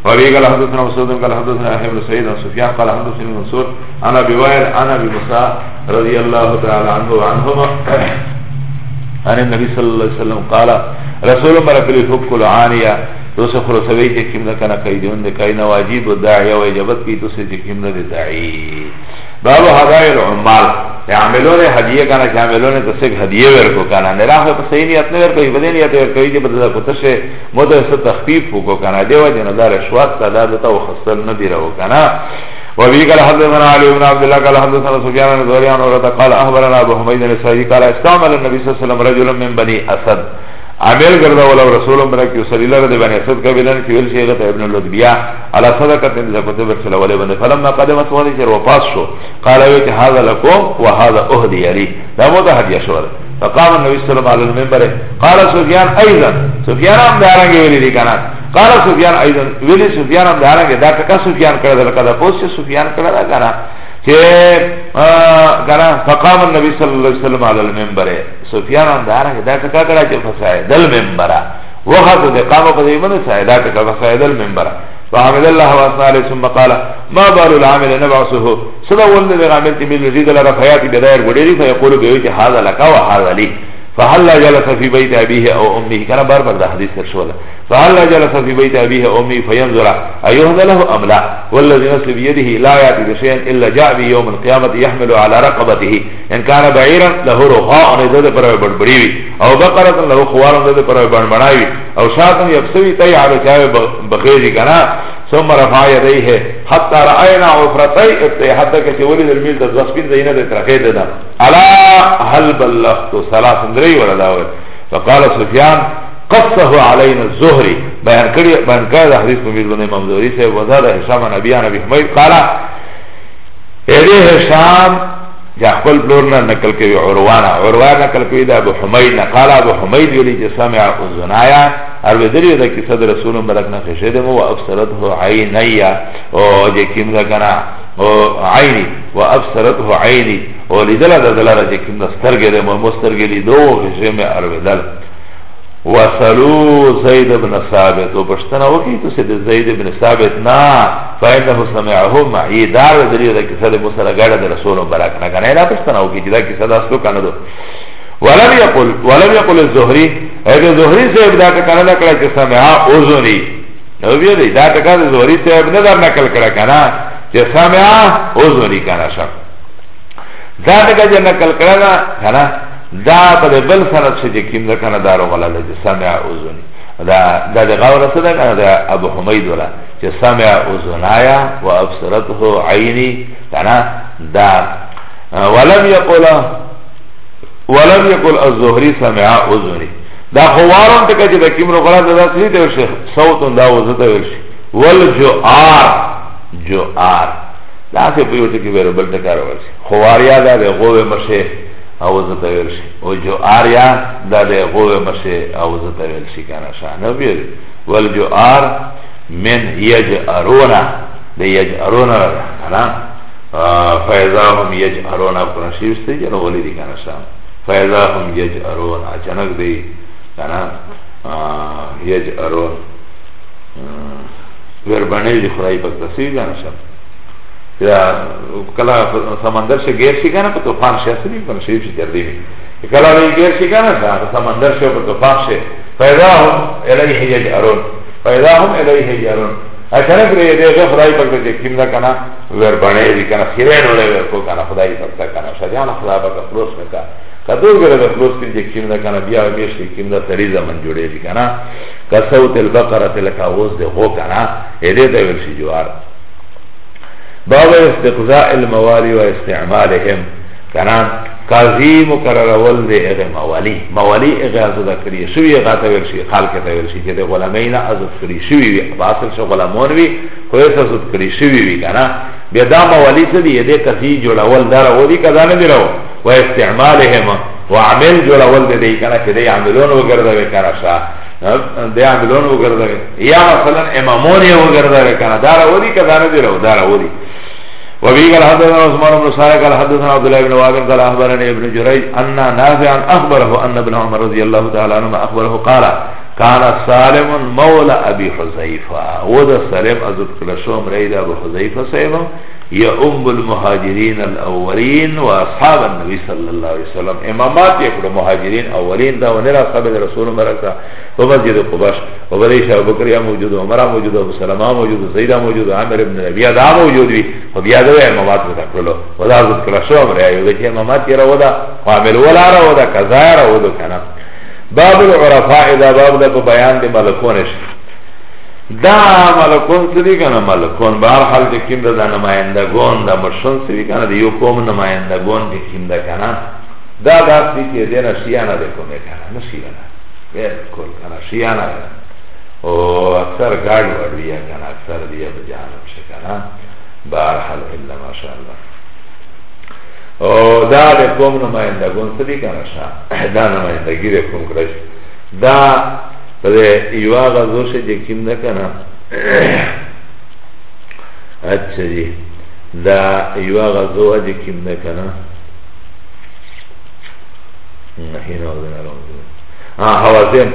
A: او وی قال حدثنا مسعود قال حدثنا احمد بن سعيد عن سفيان قال حدثني منصور انا بوائل انا بموسى رضي الله تعالى عنه وعنهما عن النبي صلى الله عليه وسلم قال رسول مرا فلی حب کل آنیا تو سے خرسوی چه کم نکنا قیدون ده کئی نواجیب و داعی و اجابت کی تو سے چه کم نده داعی
B: باب هدای
A: العمال عاملون هدیه کنا چه عاملون تسک هدیه ورکو کنا نراخ پس این یتنه ورکو بدین یت ورکوی دی بدل کتش مدر ست تخفیف کو کنا دیو جن دار شوات صدا دتا و خسل ندی رو کنا وبه قال حدثنا علي بن عبد الله قال حدثنا سفيان بن ثوري عن قال اخبرنا ابو حميد النسائي قال استعمل النبي صلى الله عليه وسلم رجلا من بني اسد
B: عمل کرده ولو
A: رسول امرا کی صلیلہ رد بانی اصد کبیلن کی ویل شیغت ابن اللدبیاء علا صدقت انزا کتب ارسل ولی بند فلما قدمت وانی چر وپاس شو قال اوی که هذا لکم و هذا اهدی علی دا موتا حدیع شوار فقام النبی صلی اللہ علیہ المنبر قال سفیان ایزا سفیان هم دارنگی ویلی دی کنان قال سفیان ایزا ویلی سفیان هم دارنگی دا تکا سفیان کرده لکا پوست سفیان کرده کنان Che Kana Faqam al-Nabi sallallahu alaihi sallam Ala al-Mimbare Sufyan andara Che da taka kada Che fasa'id al-Mimbara Wakhat de qama Qadhi man sa'ida Taka fasa'id al-Mimbara فحمد الله واسناله ثم قال ما بال العامل نبعثه سبا ولد العامل تميل نزيد لرفيات بدائر وديري فيقول بيوت هذا لك وهذا لي فهل جلس في بيت أبيه أو أمه كان بار بار ده حديث ترشوه فهلا جلس في بيت أبيه أمي فينظر أيهد له أم لا والذي نسل بيده لا يأتي بشيء إلا جاء به يوم القيامة يحمل على رقبته إن كان بعيرا له رخاء نزد پر بربريوي أو بقرة له خوار نزد پر بربرناوي أو شاة يفسوي تي على شاو بخيجي كنا ثم رفع يديه حتى رأينا عفرتي ابتي حتى كي ولد الميل تزغسبين زينة ترخيد دا ألا هل بلغت سلاس اندري ولا داول فقال سفيان قصه علينا الزهري بیان کړی بیان کړی حدیث په میزبان امام زهري سے وزاد هشام نبی نبی حمید قال اے هشام یا خپل بلور نه نقل کوي عروانه عروانه نقل کوي د ابو حمید نه قال ابو حمید ویلی چې سمع اذنایا ار ودری د کیسه د رسول مبارک نه خشه ده او ابصرته عینیا او د کیم لګنا او عینی او ابصرته عینی او لیدل د دلاره چې کیم د سترګې د مسترګې لیدو خشه مې ار ودل وصلو زید بن ثابت و بشتنا وکی تو سید زید بن ثابت نا فإنه سمعه معی دار و دلیو دا کسا دا مسلا گاڑا دا رسول براک نکانا اینا بشتنا وکی جدا کسا دا سلو کاندو ولم يقل ولم يقل الزهري اگر زهري صاحب دا کانا دا کڑا کسا مہا اوزنی نو بیا دی دا کڑا دا زهري صاحب ندر نکل کڑا کانا کسا مہا اوزنی کانا شا دا کڑا جا نکل کڑا کانا da pa de bel sanat še je kim da kana daro gala le je samia uzuni da da de gavra se da kana da abu humaid wala je samia uzunaya wa absaratuhu aini kana da ولم يقول ولم يقول الزهري سمع اذني دا خوارون تکا چه دا کم رو قرآن دا سلی دا ورشی صوتون دا وزتا ورشی والجعار جعار دا سی پیوٹی که بیرو بلتکار ورشی خواریا دا دا غوه مشه اوزه تویل شي او جو آریا دا ده غوه مشه اوزه تویل شي کنه شانه بیده ول جو آر من یج ارونا ده یج ارونا ده کنه فیضا هم یج ارونا کنشیب ستی جنو غلی دی کنه شان فیضا هم یج ارونا چنک دی کنه یج ارون وربانه جی خدای پک تصویر کنه شان کلا سمندر سے گیر شی کنه په طوفان شي اصلي کنه شي شي جردي کلا وی گیر شي کنه دا سمندر سے په طوفان شي فیدا هم الیه یجرون فیدا هم الیه یجرون اچھا پر یہ دے خدای پاک دے کیم دا کنا ور بنے دی کنا سیرے ڈولے ور کو کنا خدای پاک دا کنا شجان خدا پاک خلوص میں کا کدو گرے دا خلوص کی دے کیم دا کنا بیا ہمیش کی کیم دا سری زمن جوڑے دی کنا کسوت البقرۃ لکاوز دے ہو کنا اے دے دے ور سی جوار باب استقضاء الموالی و استعمالهم کنان قاضی مقرر اول دی اغه موالی موالی اغه ازدا کری شوی اغه تا ورشی خالق تا ورشی چې د غلامینا ازد کری شوی وی اصل شو غلامون وی خو یې ازد کری شوی وی کنه بیا دا موالی څه دی دې قاضی جوړول دار او دی کدا نه دی راو و استعمالهم وعمل جوړول دی کنه چې دی عملون وګرځوي کنه شاه دی عملون وګرځوي یا مثلا امامون وګرځوي کنه دار او دی کدا نه دی راو دار او دی وبه قال حدثنا عثمان بن صالح قال حدثنا عبد الله بن واقر قال اخبرني ابن جريج ان نافعا اخبره ان ابن عمر رضي الله تعالى عنهما اخبره قال كان سالم مولى أبي حزيفة وده سالم أزد كلشوم ريد أبو حذيفه حزيفة يا ام المهاجرين الأولين وأصحاب النبي صلى الله عليه وسلم إمامات يقول مهاجرين أولين ده ونرا أصحاب الرسول مركا ومسجد قباش وبديش أبو بكر يا موجود عمر موجود أبو سلمة موجود زيد موجود عامر بن ابي ده موجود بي وبيا ده إمامات بتاكله وده أزد كلشوم ريد يا إمامات يرى وده وعمل ولا رى وده كذا يرى وده كنا باب العرفاء دا باب دا بیان دی ملکونش دا ملکون سری کنه ملکون بار حال دی کم دا نمائندگون دا مرشن سری کنه دی یو قوم نمائندگون دی کم دا کنه دا دا سی که دینا شیعنا دی کنه کنه نشیعنا بلکل کنه شیعنا کنه او اکثر گاڑ وڑویا کنه اکثر دیا بجانب شکنه بار حال اللہ ما شاء اللہ دا ده کوم نمائندگون سدی کنشا دا نمائندگی ده کوم کرش دا پده ایوا غزوش جه کم نکنا اچھا جی دا ایوا غزوه جه کم نکنا نحین آزین الامدین حوازین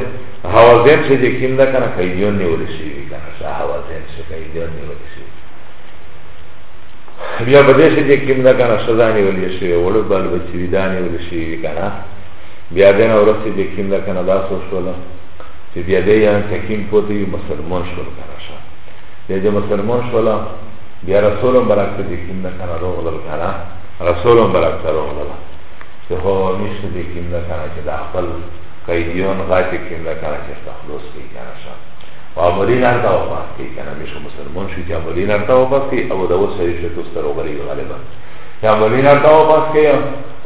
A: حوازین شه جه کم نکنا قیدیون نیولی شیوی کنشا حوازین شه قیدیون نیولی شیوی بیا په دې چې کوم دا کنه سزانه ولې شي ول بل بچی ودانه ولې شي کنه بیا دې نو ورته چې کوم دا کنه تاسو شول چې بیا دې یان تکین پوتې مسلمان شول کنه شه دې دې مسلمان شول بیا رسولم برکت دې کوم دا کنه روغل کنه رسولم برکت روغل چې هو نشته دې کوم دا کنه چې دا خپل قیدیون غاټ کوم دا کنه چې تخلص کوي کنه شه و عملین ارتا وفات که کنه میشه مسلمان شو که عملین ارتا وفات که ابو داود سریش توستر اوغری غالبا که عملین ارتا وفات که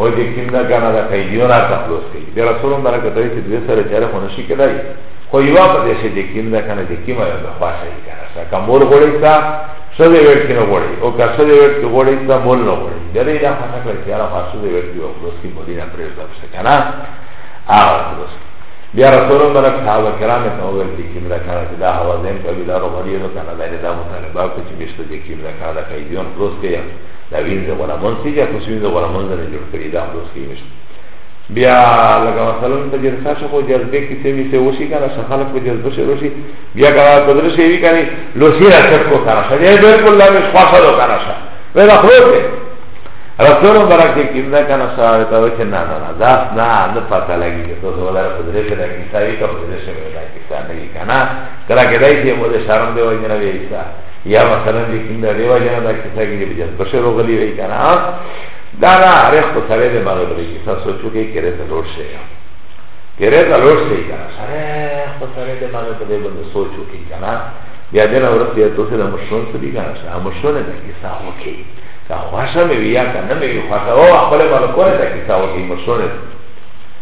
A: و دی کم دا کنه دا قیدیون ارتا خلوص که دی رسولم داره کتایی که دوی سر چهره خونشی که داری خو یوا پدیشه دی کم دا کنه دی کم آیا دا خواشه ای کنه سا کمور گوڑی سا سده ویٹ که نگوڑی او که سده ویٹ که گوڑی سا مول نگوڑی داره ایرا خواشه که یارا خواشه دی ویٹ که خلوص که مولین ارتا وفات که کنه آغا خلوص که بیا رسول الله برک صحابه کرام ته اول کې کیم راکړه چې دا حوازین په ویلا روغړی نو کنه دا دا مطالبه کوي چې مشته دې کیم راکړه دا کایدون روز کې دا وینځه غلامون چې یا کوسین د غلامون سره جوړ کړی دا روز کې مشته بیا لکه مثلا په جلسه شو خو جذبه کې څه میسه وشي کنه څه خلک په جذبه شي وشي بیا کړه قدر شي وی کنه لوسی راځه کو کنه شې بالکل لا مش خاصه کنه شه ورا خو رسول مبارک کے کیندہ کا نشار تھا وہ کہ نہ نہ داس نہ نہ پتہ لگی کہ تو والا قدرے سے لگی ساری کا قدرے سے میرا کہ تھا نہیں کنا کرا کہ دای کہ مجھے شرم دے وجنا وی ایسا یا مثلا کہ کیندہ ریوا جنا دا کہ سگی بھی جس بشر ہو گلی وی کنا دا نہ ارخ تو سارے دے مارو بھی کہ سب سوچو کہ کرے تے لوٹ سے
B: کرے تے لوٹ سے کنا
A: سارے تو سارے دے مارو تے بند سوچو کہ کنا بیا دینا ورتے تو سے مشون سے بھی کنا مشون دے کہ سا ہو کہ خواسا me veía que no me veía خواسا o apale malocone da que estaba que imosores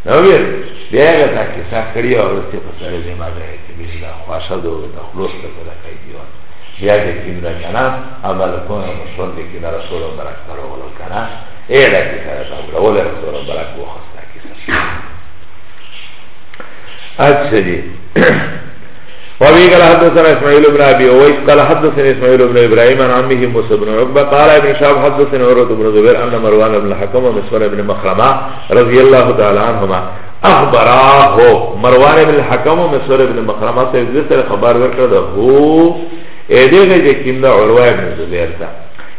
A: no bien llega da que sa quería o este pasar de madre que me diga خواسا do da khlos que da que dio ya de que no yana a malocone imosor de que nada solo para estar o lo cana era que sa da o lo solo para que o hasta que sa Atsedi وفي قال حدثنا اسماعيل بن ابي اويس قال حدثنا اسماعيل بن ابراهيم عن عمه موسى بن عقبه قال ابن شهاب حدثنا عروه بن زبير ان مروان بن الحكم ومسور بن مخرمه رضي الله تعالى عنهما اخبراه مروان بن الحكم ومسور بن مخرمه سيدسر خبر ورکړه هو ادهغه چې کیند عروه بن زبير تا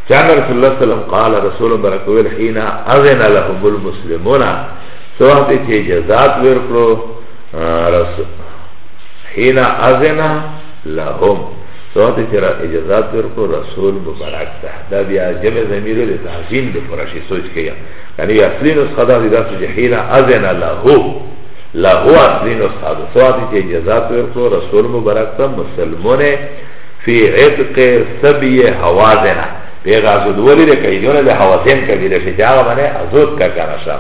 A: كان رسول الله صلى الله عليه وسلم قال رسول بركويل حين اذن لهم المسلمون سوحت چه جزات ورکړو آه، رسول حين اذن لهم سوات چرا اجازات ورکو رسول مبارک ته دا بیا جمع ضمیر د تعظیم د فرشی سوچ کیا یعنی اصلی نسخه دا دی داسې حين اذن له له اصلی نسخه دا سوات چې اجازات ورکو رسول مبارک ته مسلمانه فی عتق سبی حوازنا پیغازود ولی ده که ایدونه ده حوازین کبیره شجاغ منه ازود که کنشا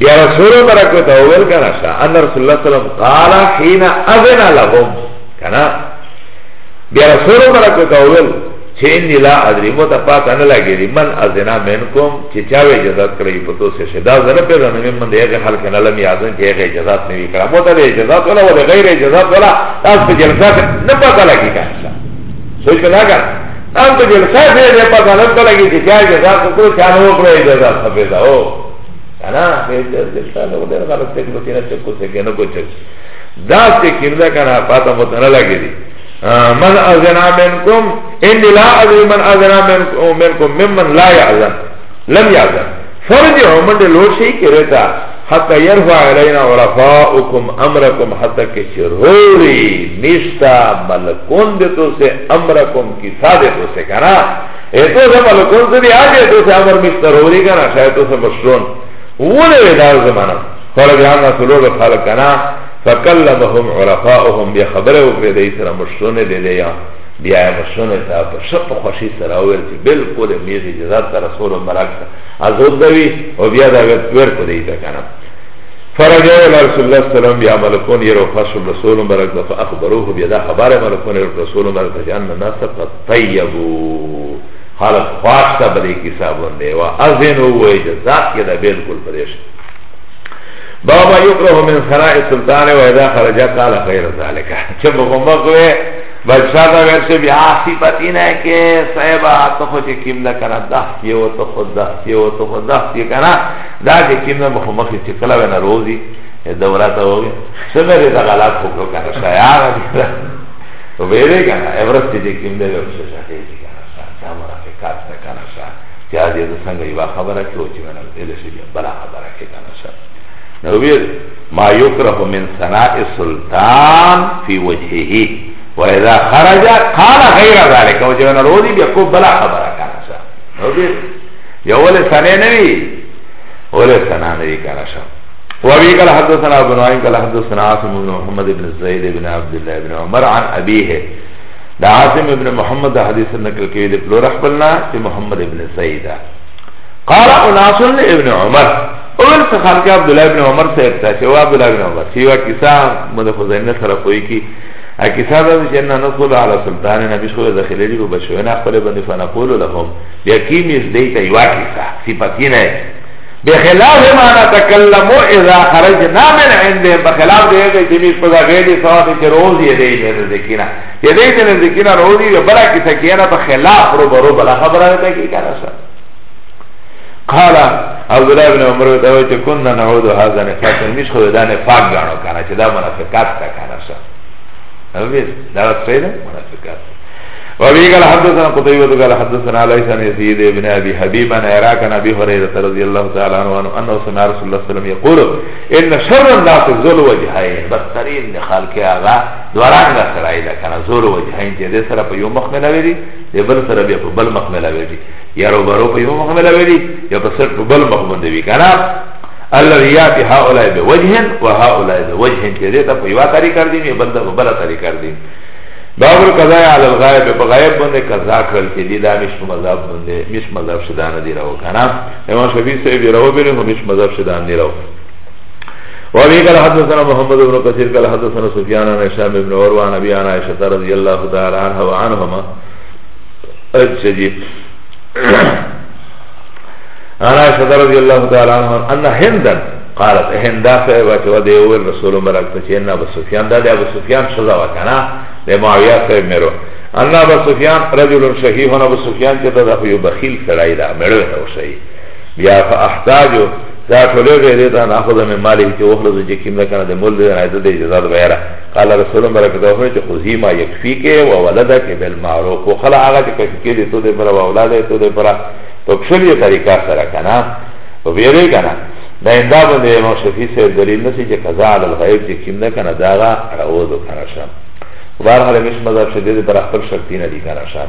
A: بیا رسول برکو تا اول کنا شا ان رسول اللہ صلی اللہ علیہ وسلم قالا حین اذن لهم کنا بیا رسول برکو تا اول چه انی لا ادری موتا پاتا نلگی دی من ازنا منکم چه چاوی اجازت کردی پتو سے شدا زن پیدا نمیم من دیگه حل کنا لم یازن که ایغه اجازت نوی کرا موتا دی اجازت ولا ولی غیر اجازت ولا تاس پی جلسا سے نپاتا لگی کنا شا سوچ کنا کنا تاس پی جلسا سے نپاتا لگی که چا اجازت کرو چا نو کرو اجازت پیدا ہو Kana Fevcer de šala Udel gala se kdo tina če kuse ke nuko če Da se kirda kana Pata mutana lagi di Man azena menkum Inni la azi man azena menkum Mimman la ya'zan Lam ya'zan Farji oman de lor še kireta Hatta yerfa ilayna ulafaukum amrakum Hatta ke shirhuri Nishta malakun de to se Amrakum kisa de to se kana Eto se malakun se di Aage to se amr mishta rori kana Šaito se mashrun وله ودار زمانہ فرج عنا سلوک خلق کنا فکلمهم عرفاؤهم بیا خبره وکړه د اسره مشونه دی دی بیا مشونه ته په شپ خوشي سره وویل چې بالکل میږي جزات رسول مبارک حضرت دوی او بیا دا ورته دی دا کنه فرج الى رسول الله صلى الله عليه وسلم بیا ملکون یرو خاص رسول مبارک فاخبروه بیا دا خبره ملکون رسول مبارک چې ان الناس قد طيبوا خلق خواست تا بده کساب بنده و ازینو و اجزاد که دا بلکل پدیش بابا یکره من خرائی سلطانه و ادا خرجه قال خیر ذالکه چه بغمبق وی بادشاہ دا ورشے بھی آسی پتی نہ کہ صاحب تو خود کیم نہ کرا دہ کی وہ تو خود دہ کی وہ تو خود دہ کی کرا دا کہ کیم نہ مخمخ چکلا و نہ روزی دورہ تا ہوگی سمرے دا غلط ہو کرا شایا ویرے کنا ایورسٹ دے کیم دے ورشے شاہی دا مرافقات ده کنه شا چې دې د څنګه یو خبره کې او چې من له شي بلا خبره کې کنه شا نو ویل ما یکره من ثناء السلطان فی وجهه واذا خرج قال غیر ذلك او چې من له دې کو بلا خبره کنه شا نو ویل یو له ثناء نه وی ولا ثناء نه وی کنه شا وابي قال حدثنا ابن عين قال حدثنا عاصم بن محمد بن زيد بن عبد الله بن عمر عن ابيه da عاصم ابن محمد دا حدیث نقل کئی دی پلو رحبلنا چه محمد ابن سیدہ قال اناسن ابن عمر اول سخان که عبداللہ ابن عمر سے اکتا چه و عبداللہ ابن عمر چیوہ کسا مدفزین سره کوئی کی اکسا دا چه انا نصول على سلطان نبیش خود دخلی لیو بشوینا خلی بندی فنقولو لهم یکیم از دیتا یوا کسا سپکین ہے بخلاف ما نتکلمو اذا خرجنا من عنده بخلاف دیگه چمیز پدا غیلی سواتی چه روزی دیگه من ذکینا یه دیگه من ذکینا روزی برا کسا کینا پا خلاف رو برو بلا خبره تا کی کنا سا
B: قال عبدالله بن عمر
A: وتوی چه کننا نعودو هذا نفاق میش خود دا نفاق گانو کنا چه دا منافقات تا کنا سا نبیز دا سیده منافقات تا وابي قال حدثنا قتيبة قال حدثنا ليس عن يزيد بن ابي حبيب عن عراق عن ابي هريرة رضي الله تعالى عنه انه سمع رسول الله صلى الله عليه وسلم يقول ان شر الناس ذل وجهين بدترین خلق هغه دوران سره ده کنه ذل وجهين چې سره په یو مخ ملوي دی بل سره بیا په بل مخ ملوي یا رو برو په یو مخ ملوي یا په سر په بل مخ باندې وی کنه
B: الذي ياتي
A: هؤلاء بوجه وهؤلاء بوجه چې دې ته په یو طریقه کړی نه بل ته په بل طریقه کړی باب القضاء على الغائب بغائب بنده قضاء کرل که دی دا مش مذاب بنده مش مذاب شدان دی رو کنا امام شفیع صحیب دی رو بینه مش مذاب شدان دی رو وابی قال حدثنا محمد بن قصير قال حدثنا سفيان عن هشام بن عروه عن ابي عائشه رضي الله تعالى عنها وعنهما اجدي عن عائشه رضي الله تعالى عنها ان هندا قالت هندا فاجوا ديو الرسول مرقت ان ابو سفيان ده ابو سفيان شذا وكنا ده معاویه صاحب میرو ان ابو سفیان رجل شهیح ابو سفیان چې دا خو یو بخیل سړی دا مړ هو شي بیا فاحتاج ذا ټولې دې ته ناخذ مې مالې چې وخلص چې کیم نه کنه د مول دې نه دې اجازه وغیرہ قال رسول الله برکت او چې خذی ما یکفیک او ولدک بالمعروف وخلا هغه چې کې دې ته دې پر اولاد ته دې پر په خپلې طریقه سره کنه او ویری کنه دا انده باندې مو شفیع سره دلیل نشي چې قضا علی الغیب چې کیم نه کنه داغه راوځو کنه شم بار حال میش مذاب شده ده برا خپل شرطی ندی کنه شا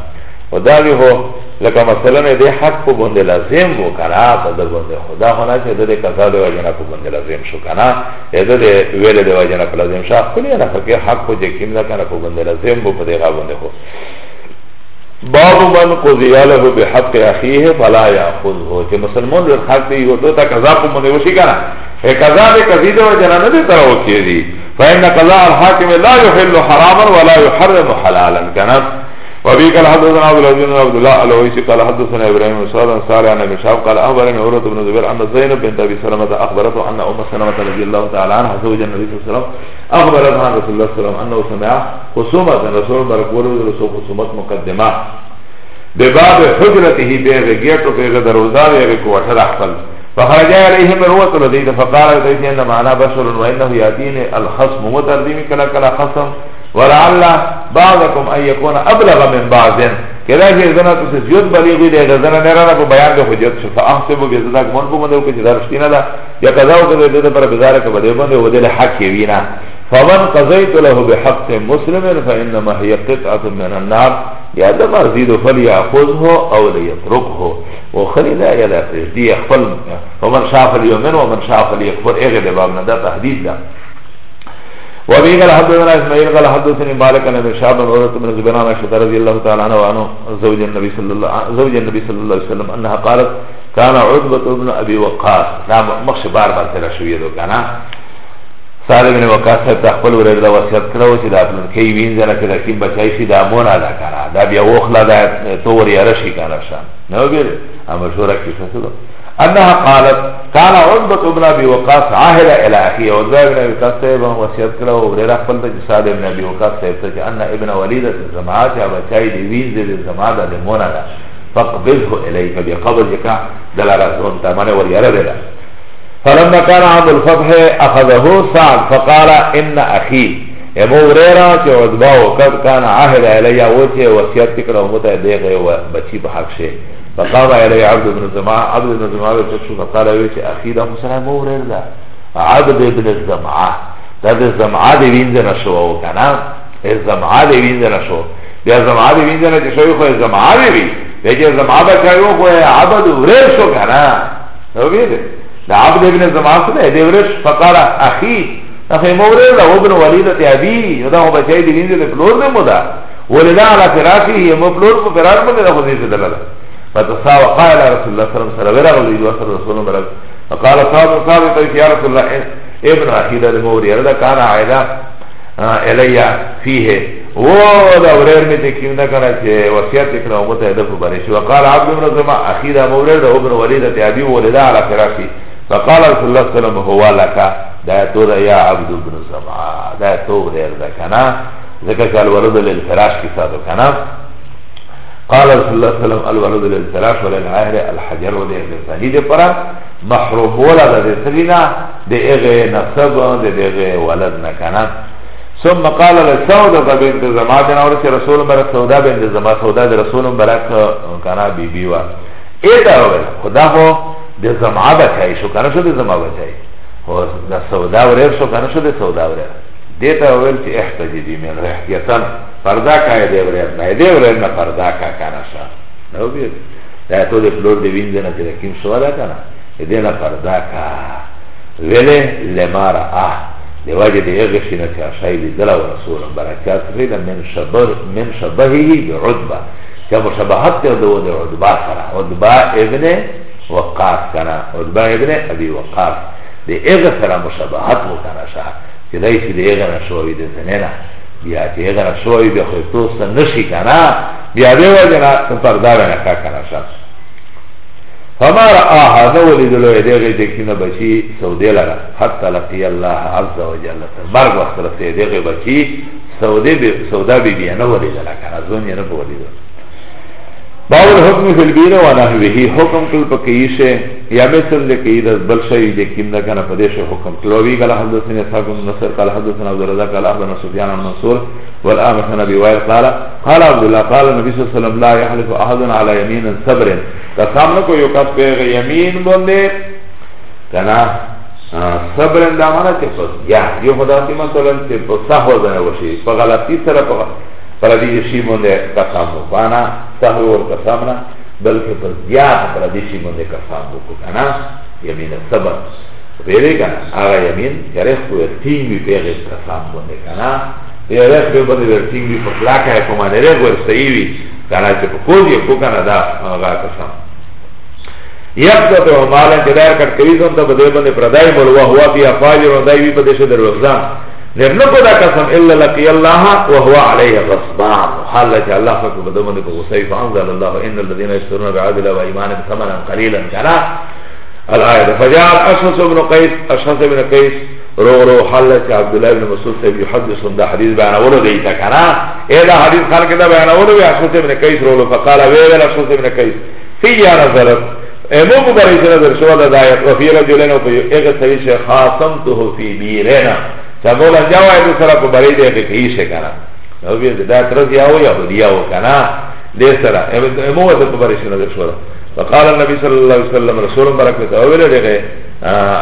A: و داوی هو لکه مثلا ده حق کو بنده لازم و کنا پا ده بنده خدا خونا چه ده ده قضا ده وجنا کو بنده لازم شو کنا ده ده ویل ده وجنا کو لازم شا خلی انا فکر حق کو جکیم ده کنا کو بنده لازم و پا ده غا بنده خو باب من قضی له بحق اخیه فلا یاخذه چې مسلمان ور حق دی یو دوتا قضا کو منه وشي کنه قضا به قضیده وجنا نه ده تر او کیږي فإن قضاء الحاكم لا يحل حراما ولا يحرم حلالا كان وابي قال حدثنا عبد العزيز بن عبد الله الويسي قال حدثنا ابراهيم بن صالح عن صالح قال اخبرني عروه بن زبير ان زينب بنت ابي سلمه اخبرته ان ام سلمه رضي الله تعالى عنها زوج النبي صلى الله عليه وسلم اخبرتها عن رسول الله صلى الله عليه وسلم انه سمع خصومه رسول الله خصومه مقدمه بباب حجرته فخرج عليهم الروت لديد فقال لديد أن معنا بشر وإنه يأتيني الخصم وترديمي كلا كلا خصم ولعل بعضكم أن يكون أبلغ من بعض كذا شيء زنا تسي زيوت بليغي ده غزنا نرانا کو بیان ده حجت شو فاحسبو کہ زدا من کو مندو کچھ درشتینا دا یا قضا او کہ ده پر بزار کہ بده بند ودل حق وینا فمن قضيت له بحق مسلم فانما هي قطعه من النار یا ذا مرزيد فليأخذه او ليتركه وخلی دا یا دا پریشدی اخفل ومن شاف الیومن ومن شاف الیخفر اغی دا بابنا دا تحدید دا وابي قال حدثنا اسماعيل قال حدثني مالك عن ابن شهاب عن عروه بن زبير عن عائشه رضي الله تعالى عنها وعنه زوج النبي صلى الله زوج النبي صلى الله عليه وسلم انها قالت كان عتبه بن ابي وقاص نعم مخش بار بار ترى شو يدو كان صالح بن وقاص صاحب تخبل ورد له وصيت کړو چې دا بل کې وین زنه کې رقیب بچای شي دا مون ادا کړه دا بیا وخلا دا تور یا رشي کړه شان نو ګره مشهورة كيسة سلو أنها قالت كان عربة ابن أبي وقاس عاهلة إلى أخي وزا ابن أبي وقاس سيبا وسيد كلا وغريرا قلت جساد ابن أبي وقاس سيبتا أن ابن وليدة الزماعات وشاي ديويز دي الزماعة لمونا لا فاقبضه إليك بقبضك دلالة أنت من وريرا بلا فلما كان عبد الفتح أخذه سعد فقال إن أخي امو وريرا چه عدباو قد كان عاهد عليا وچه وسيط تکره ومتا دیغه و بچی بحق شه فقام إلي عبد بن زماعة عبد بن زماعة تشو فقال ويش أخي له سلام أوري الله عبد بن الزماعة تد الزماعة دي وينزنا شو وكنا الزماعة دي وينزنا شو بیا زماعه وینځنه چې شوی خو زماعه وی دغه زماعه چایو خو عبد ورث شو کنه نو ویل دا عبد ابن زماعه سره دی ورث فقره اخي اخي مورد او ابن وليده ابي یو دا بچی دی وینځنه فلور دمو دا ولدا على فراشه مفلور په فرار باندې راځي دلته فتساوى قال رسول الله صلى الله عليه وسلم ورغل يدوى صلى الله عليه وسلم فقال صاحب صاحب يا رسول الله ابن أخي ده الموري هذا كان عائلة إلي فيه ودا ورير می تکیم نہ کرا چه وصیت کنا امت هدف بنی شو قال عبد بن زما اخیرا مولد ابن ولید تیابی ولدا علی فراشی فقال رسول الله صلی الله علیه وسلم هو لك دا تو دا یا عبد بن زما دا تو ورير دا کنا ذکر قال ولد للفراش کی صادو کنا قال رسول الله صلى الله عليه وسلم الولد للفراش وللعهر الحجر ودي اغساني دي پرا محروم ولا دي سرنا دي اغي نصب دي اغي ولد نکنا ثم قال لسودة بنت زماد نورس رسول برا سودة بنت زماد سودة دي رسول برا کنا بی بیوا ایتا اول خدا خو دي زماد بچائی شو کنا شو دي زماد بچائی خو دا سودة ورر شو کنا شو دي سودة ورر دیتا اول چه احتجدی من رحیتن پردا که دی ورد نه دی ورد نه پردا که کانشا نو بید دا تو دی پلور دی وینده نه ترکیم سوالا کنا دی نه پردا که ولی لمارا آه دی واجه دی اغشی نه چه اشایی دی دل و رسول برکات ریده من, شبر من شبهی بی عدبه چه مشبهت دی دو دی عدبه سرا عدبه ابن وقاف کنا عدبه ابن ابی وقاف دی اغسر مشبهت مکنشا کدای چې دغه نشوي د زنینا بیا چې هغه نشوي بیا خو تاسو نشي کنه بیا به وځنا پردا نه کا کنه شاس فما رآها نولی دلو ایدیغی دیکھینا بچی سودی لگا حتی لقی اللہ عز و جل مرگ وقت رسی ایدیغی بچی سودی بی سودا بی بی نولی دلو کنه زونی نبولی دلو
B: باو الحکم
A: فی البیر و نحوهی حکم کل پا کئیشه یا مثل ده کئی دست بل شوی ده کم نکانا پا دیشه حکم کلوی قال حدثن اصحاب النصر قال حدثن عبدالرزا قال احضن سفیان المنصور والآمحن نبی وائل قال قال عبدالله قال نبی صلی اللہ علیہ وسلم لا يحلف احضن على یمین صبر قسام نکو یو کس پیغ یمین بنده کنا صبر دا مانا چه پس یا یو خدا تی مثلا چه پس صحوزن وشی پا غلطی سر پا غلطی پر دې شی باندې قسم وکانا سهو ور قسمنا بلکې پر بیا پر دې شی باندې قسم وکانا یمین صبر ویلې کنا هغه یمین یاره خو تیمی پیغه قسم باندې کنا یاره خو باندې ورتیمی په پلاکه کومه نه ورسېوی کنا چې په کوی کو کنا دا هغه قسم یقصد و مالا جدار کرد کریزون تا بدر بند پردائی ملوه هوا بیا فاجر و دایوی پدشه در وغزان نرنکو دا قسم الا لقی اللہ وهو علیه غصبان حال لکی اللہ فکر بدمند کو غصی فانزل اللہ ان الذین اشترون بعدل و ایمان ثمنا قلیلا کنا الآیت فجعل اشخص ابن قیس اشخص ابن قیس رو رو حال لکی عبدالله ابن مسود سے یحدثون دا حدیث بیانولو دیتا کنا اے دا حدیث خلق دا بیانولو بی اشخص ابن قیس رو رو فقال ویل اشخص ابن قیس فی یا نظرت امو إيه، مبارک نظر شوال دا آیت وفی رجلین و فی اغسریش خاصمتو فی بیرینہ چندولا جاوائی دو سرا کو بری دیگه کئیشه کنا نو بیر دا ترزی آو یهودی آو کنا دی سرا امو دا کو بریشه نگر شورا فقال النبي صلى الله عليه وسلم رسول بركة أول لغة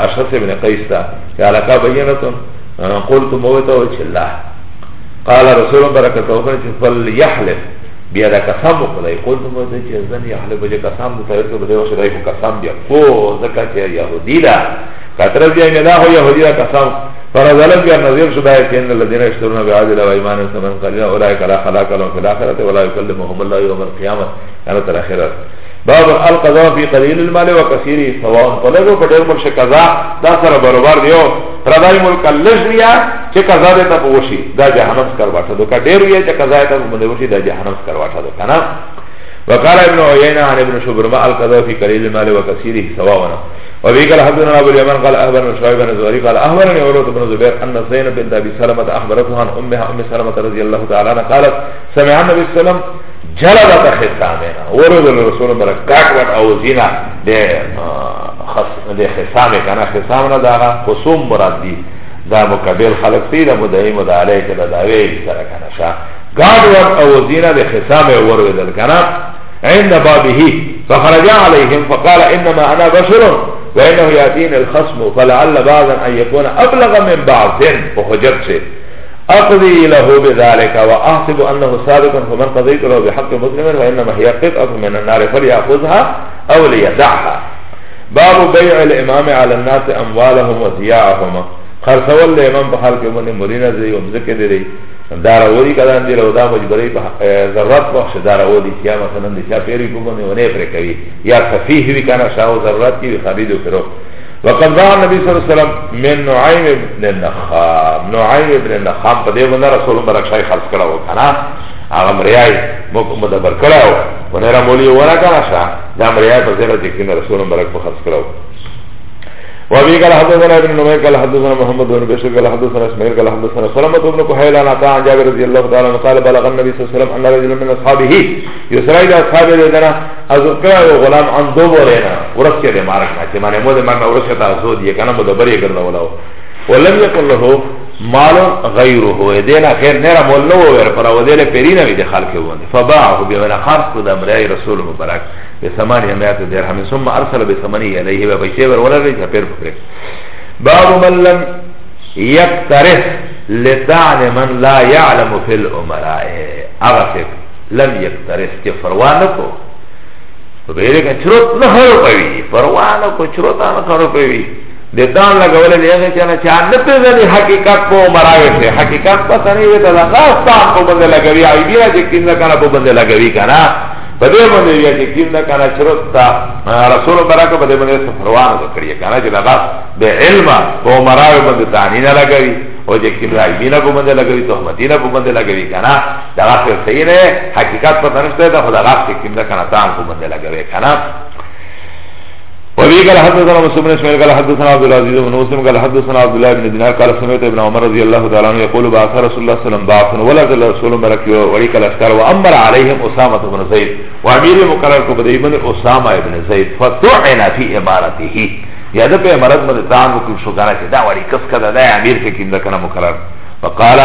A: أشخص بن قيس تا كالكا بينة قلت موتا وچ الله قال رسول بركة أول فليحلف بیا دا قسم وکړی قول ته مده چې ځن یحلب چې قسم د تایر کې بده وشه دای کو قسم بیا کو زکه چې يهودي دا کتر بیا می دا خو یهودی دا قسم فرزلت بیا نظیر شده ایتین الذین اشترون بعادل و ایمان سمن قلینا اولئک لا خلاق لهم فی الاخرة ولا یکلمهم الله یوم القیامت یعنی تر اخرت باب القضاء فی قلیل المال و کثیری سواء فلگو پتر مرش قضاء دا سر بروبر دیو ردائی ملک لجریا چه قضاء دیتا پوشی دا جہنم سکر باشا دو که دیر ویا چه قضاء دیتا پوشی دا جہنم سکر باشا دو کنم وقال ابن عيينة عن ابن شبرماء القضاء في قليل المال وكثيره سواونا وبه قال حدثنا ابو اليمن قال اخبرنا شعيب بن زهري قال اخبرني عروة بن زبير ان زينب بنت ابي سلمة اخبرته عن امها ام سلمة رضي الله تعالى عنها قالت سمع النبي صلى الله عليه وسلم جلبت خصامنا ورد الرسول برك كاكرت او زينة ده خصامه كان خصامنا ده خصوم مراد دي دا مقابل خلق تی دا مدعی مدعالی که دا داوی سره کنشا گاڑوان او زینہ دے خسام ورویدل عند بابه فخرج عليهم فقال انما انا بشر وانه ياتين الخصم فلعل بعضا ان يكون ابلغ من بعض وحجت سے اقضي له بذلك واحسب انه صادق فمن قضيت له بحق مسلم وانما هي قطعه من النار فليأخذها او ليدعها
B: باب بيع الامام على الناس اموالهم وزياعهم خرڅول له امام په حال کې باندې مرینه زی او ځکه دی
A: دا راوړي کلان دی او دا مجبورې ضرورت بخش دا راوړي چې مثلا د چا پیری په باندې ونه پرې کوي یا خفیه وی کنه شاو ضرورت کی خرید او کرو وقد ذا النبي صلى الله عليه وسلم من نعيم ابن النخام نعيم ابن النخام په دې باندې رسول الله برکشای خرڅ کړو کنه هغه مریای مو مدبر کړو ونه را مولي ورا کنه شا دا مریای په دې راځي چې رسول الله برک په خرڅ کړو وابي قال حدثنا ابن نمير قال حدثنا محمد بن بشر قال حدثنا اسماعيل قال حدثنا سلمة بن كحيل عن عطاء جابر رضي الله تعالى عنه قال بلغ النبي صلى الله عليه وسلم ان رجلا من اصحابه يسرى الى اصحابه لدنا اذكر غلام عن دبرنا ورسك ده مارك ما معنى مو ده معنى ورسك تا زود یہ کنا مدبر یہ کرنا ولا ولم يكن له مال غيره دينا غير نرا مولو ور پر ودل پرینه دي خلق هو فباعه بمن خرق دم رسول مبارک بثمانية مئات درهم ثم أرسل بثمانية إليه ببيشيبر ولا ريش أبير بكري باب من لم يقترف لتعن من لا يعلم في الأمراء أغفق لم يقترف كفروانكو وبيرك چروت نه روپوي پروانكو چروت نه روپوي د دان لګول دی هغه چې نه چا نه پیژني حقیقت په مراوي شه حقیقت پته نه وي دا خاص تاسو باندې لګوي اې بیا چې کینه کنه په باندې لګوي کنه Bade mene ya ke kim da kana črot ta Rasul baraka bade mene se farwano da kriya Kana če da bas be ilma Po marave bende tanina lagavi O je kim da ilmina po bende lagavi Tohmatina po bende lagavi Kana da bas se sejne Hakikat pata nishta je da Khuda bas ke kim da kana tan po bende lagavi Kana وابي قال حدثنا مسلم بن اسماعيل قال حدثنا عبد العزيز بن مسلم قال حدثنا عبد الله بن دينار قال سمعت ابن عمر رضي الله تعالى عنه يقول بعث رسول الله صلى الله عليه وسلم ولا رسول برك وريك الاشكار وامر عليهم اسامه بن زيد وامير مقرر کو بده ابن اسامه بن زيد فتعن في امارته یاد په امارت باندې تعامل کو شو کنه دا وړي کس کده دا امیر کې کیندا کنه مقرر فقال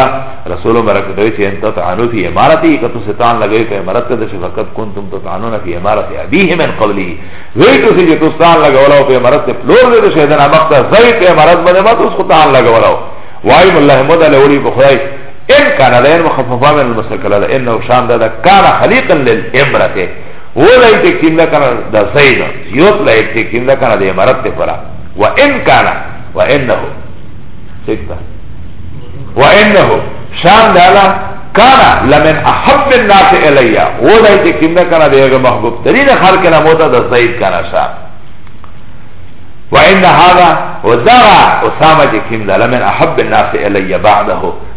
A: رسول برکت دوی چه انتا تعانو فی امارتی کتو ستان لگوی که امارت کدش فقط کنتم تتعانون فی امارت ابیه من قبلی ویتو سی جتو ستان لگولاو فی امارت پلور دیدو شیدن امقتا زیت امارت بده ما تو سخطان لگولاو وعیم اللہ مدع لولی بخدای ان کانا دا ان مخففا من المسکل دا انه شان دا دا کانا خلیقا للامرت ولا ایتکیم دا کانا دا زیدن زیوت لا ایتکیم دا کانا دا امارت پرا وان کانا وانه سکتا وانه شان دالا کانا لمن احب الناس الیا او دای چې کیمه کانا دیغه محبوب ترین خلق نه موته د زید کانا شان وان هذا وزرع اسامه چې کیم دالا من احب الناس الیا بعده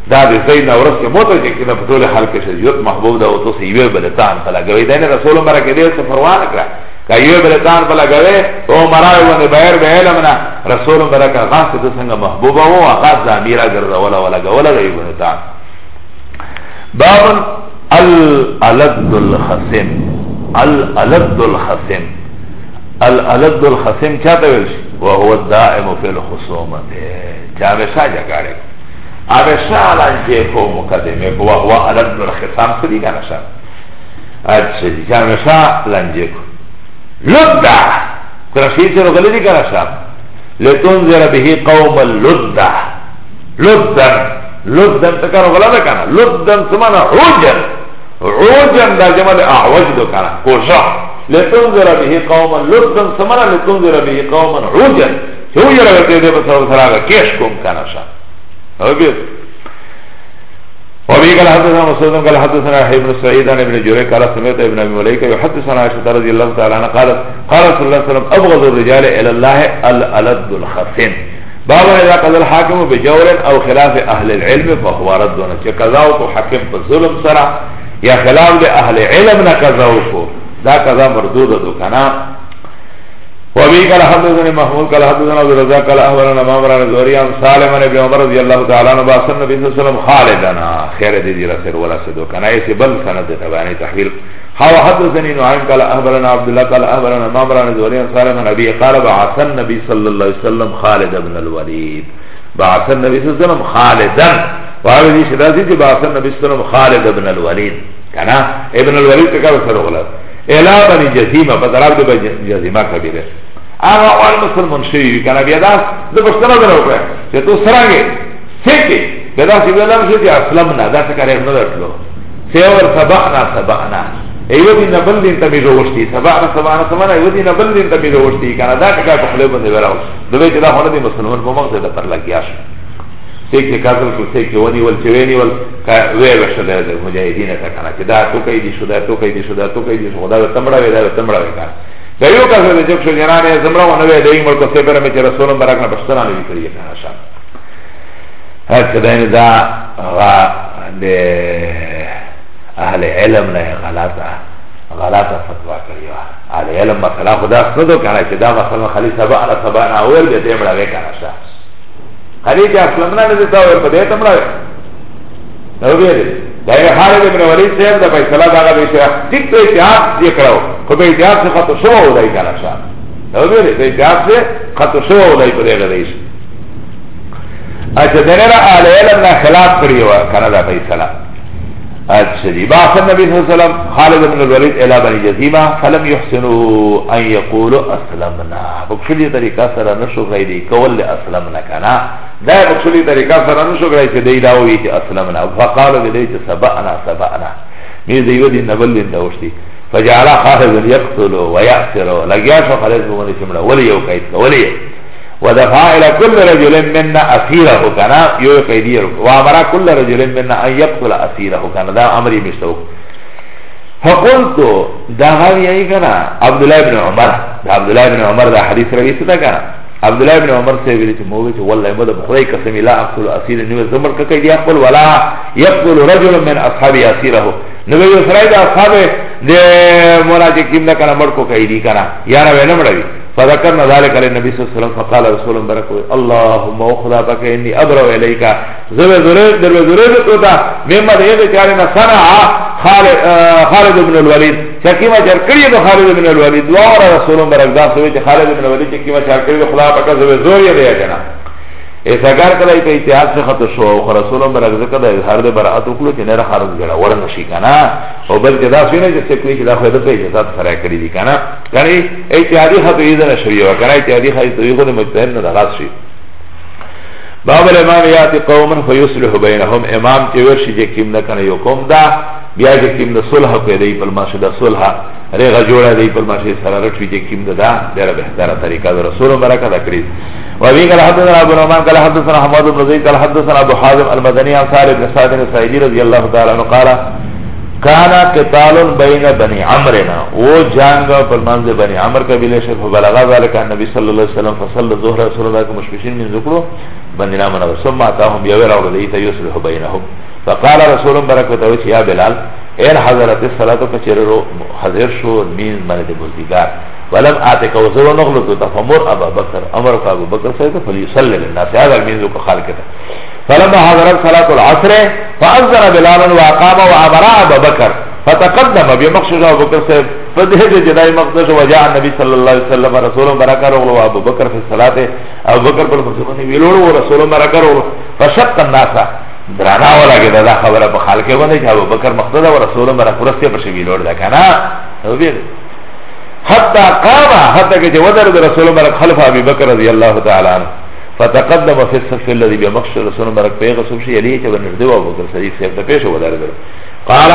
A: دا د زید نو رسې موته چې کیمه په ټول خلق شه یوت محبوب دا او تو سی وی بلتان فلا کوي دنه رسول مبارک دې څه پروا نه کړ Kajue bile zan pa lagave O maravi bende bair be ilamna Rasulun bera ka ghaas te sanga mahbuba Wo ghaas zamira gerda wala wala Wala gavi bende ta'an Babun Al-aladul khasim Al-aladul khasim Al-aladul khasim Kya ta velši Wahu daimu fil khusumati Kya mesha jagare Amesha alan ko mukadime Wahu aladul khisam Sudi ka nasha Ače, kya mesha alan ko لدہ کرشی سے رغلی دی کرا شاب لتون زیر بھی قوم لدہ لدن لدن تکا رغلا دا کنا لدن سمانا عوجن عوجن دا جمع دا اعوج دو کنا کوشا لتون زیر بھی قوم لدن سمانا لتون زیر بھی قوم عوجن چو جرہ گتے دے بسر بسر آگا کیش کم کنا شاب او بیت وابي قال حدثنا مسعود قال حدثنا يحيى بن سعيد عن ابن جرير قال سمعت ابن ابي مليكه يحدثنا عائشه رضي الله تعالى عنها قالت قال رسول الله صلى الله عليه وسلم ابغض الرجال الى الله الالد الخفن بابا اذا قضى الحاكم بجور او خلاف اهل العلم فهو رد ونسي قضاء حكم بظلم سرا يا خلاف اهل علم نقضاء دا كذا مردود دو کنا وابي قال حدثنا محمود قال حدثنا عبد الرزاق قال احبرنا امام ران زوري عن سالم بن عمر رضي الله تعالى عنه باسم النبي صلى الله عليه وسلم خالدنا خير دي دي رسل ولا صدو كان ايس بل سند تبعني تحويل حاو حدثني نعيم قال احبرنا عبد الله قال احبرنا امام ران زوري عن سالم بن ابي قال بعث النبي صلى الله عليه وسلم خالد بن الوليد بعث النبي صلى الله عليه وسلم خالدا وابي دي شدازي دي بعث النبي صلى الله عليه وسلم خالد بن الوليد كان ابن الوليد تكاو سرغلا الى بني جزيمه بدراب بني جزيمه كبيره آغا اول مسلمان شوی کنه بیا دا د پښتنه درو کړه چې تو سرانګې سکه بیا دا چې ویلم چې اسلام نه دا څه کاري نه درلو سیور سبقنا سبقنا ایو دی نبل دین تمی روشتی سبعنا سبعنا سبعنا ایو دی نبل دین تمی روشتی کانا دا ککای پخلی بنده براو دوی چی دا خونه دی مسلمان پا مغزه دا پر لگیاش سیک چی کازل کل سیک چی ونی ول چی وینی ول ویوش دا دا مجایدین تا کانا چی دا تو کئی دی شو دا تو کئی دی شو دا تو کئی دی شو دا تمڑا وی دا تمڑا وی کانا Da io caso de jok shunirane zamrao nove de imol ko sebera me rasulun barak na pashtaran li kariye na sha. Hat kadain da ga de ahli ilm ne galata galata fatwa kariwa. Ahli ilm masala khuda sudo kana ke da masala khali saba ala saba na awer de demra ve kana sha. Khali ke aslamna ne da awer pa de tamra ve. Da ve de. da je Halid ibn Walid sahib da paisala da ga biše tik to ihtiyat je krao ko be ihtiyat se khato shova ulai kana sha da bi da ihtiyat se khato shova ulai ko de gade ish
B: acha denera ala ilm na khilaf
A: kriyo kana da paisala الشديد بعث النبي صلى الله عليه وسلم خالد بن الوليد إلى بني جزيمة فلم يحسنوا أن يقولوا أسلمنا بكشلي طريقة سر نشو غيري كول أسلمنا كنا دا بكشلي طريقة سر نشو غيري كدي داوي أسلمنا فقالوا بديت سبأنا سبأنا ميزة يودي نبل دوشتي فجعل خالد يقتل ويأسر لقيا شو خالد بن الوليد ولي يوكيت ولي يوكيت ودفع الى كل رجل منا اسيره كنا يقيدير وامر كل رجل منا ان يقتل اسيره كنا ده امر مشتوق فقلت ده غاوي اي كنا عبد الله بن عمر ده عبد الله بن عمر ده حديث رئيس ده كنا عبد الله بن عمر سے بھی تو موجود والله مد بخری قسم لا اقتل اسير نو زمر کا کہ يقتل ولا يقتل رجل من اصحاب اسيره نو یہ فرائض اصحاب دے مراجع کیم نہ کنا مڑ کو کہی دی کنا یار وے نہ مڑوی فذكرنا ذلك للنبي صلى الله عليه وسلم فقال رسول الله بركو اللهم اخذ بك اني ابرو اليك زب زريد در زريد توتا مما ده چارنا صنع خالد بن الوليد شکیما چر کړی نو خالد بن الوليد دوه رسول الله برکدا سوی چې خالد بن الوليد چې کیما چر کړی خدا پاک زب زوریه دی کنه اتګار کله په اتحاد څخه ته شو او رسول الله برکت کده اظهار د برائت وکړو چې نه خارج غړا ور نشي کنه او بل کدا سینه چې څه کوي چې دا خو د اجازه سره کړی دي کنه یعنی اتحادی هته یې نه شوی او کنه اتحادی هي ته یو د مجتهد نه راځ شي باب الامام یات قوم فیصلح بینهم امام چې ورشي چې کیم نه کنه یو قوم دا بیا چې کیم د صلح په دی په ماشه د صلح رغه جوړه دی په ماشه سره رټوي چې کیم دا ډیره بهتره طریقه د رسول برکت کړی وابي قال حدثنا ابو نعمان قال حدثنا حماد بن زيد قال حدثنا ابو حازم المدني عن سعد بن سعد السعيدي رضي الله تعالى عنه قال کانا قتال بین بنی عمرنا وہ جنگ فرمانز بنی عمر قبیلے سے فبلغا ذلك النبي صلى الله عليه وسلم فصلى الظهر رسول الله كما مشفشين من ذكره بني نامنا ثم اتاهم يورا وليت يصلح بينهم فقال رسول بركته يا بلال ان حضرت الصلاه فچرو حاضر شو من من بوزدگار ولم آتك وزر نغلط فمر أبا بكر أمر أبو بكر سيدة فليصلي للناس هذا المنزو كخالكتا فلما حضرت صلاة العصر فأذن بلالا وأقام وعمر أبا بكر فتقدم بمقصد أبو بكر سيد فدهج جدائی مقدش وجاء النبي صلى الله عليه وسلم رسول برکا رغلو ابو بکر فی الصلاة ابو بکر پر مسلمانی ویلوڑو رسول برکا رغلو فشق الناسا درانا ولا گدا دا خبر په خالکه باندې چې ابو بکر مقدس او رسول برکا ورسته پر شی ویلوړ دا کنه نو بیره حتى قام حتى كي ودرد رسول مرق خلف أبي بكر رضي الله تعالى عنه فتقدم في الصف الذي بمقش رسول مرق بيغ صفش يليه كبه نرده أبو بكر صديق سيب تپیش ودرد قال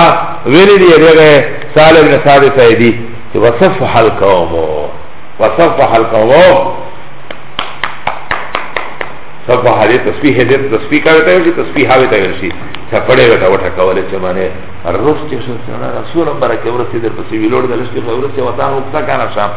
A: ويلي دي يليه سال بن سعد فائدي وصفح القوم وصفح القوم صفا حدی تصفیح دیر تصفیح کارتا یوشی تصفیح آویتا یوشی چپڑے ویتا وٹا کولی چه مانے روز چه شد سنانا سورم برا که ورسی در پسی ویلوڑ دلشتی خورسی وطان اکتا کانا شام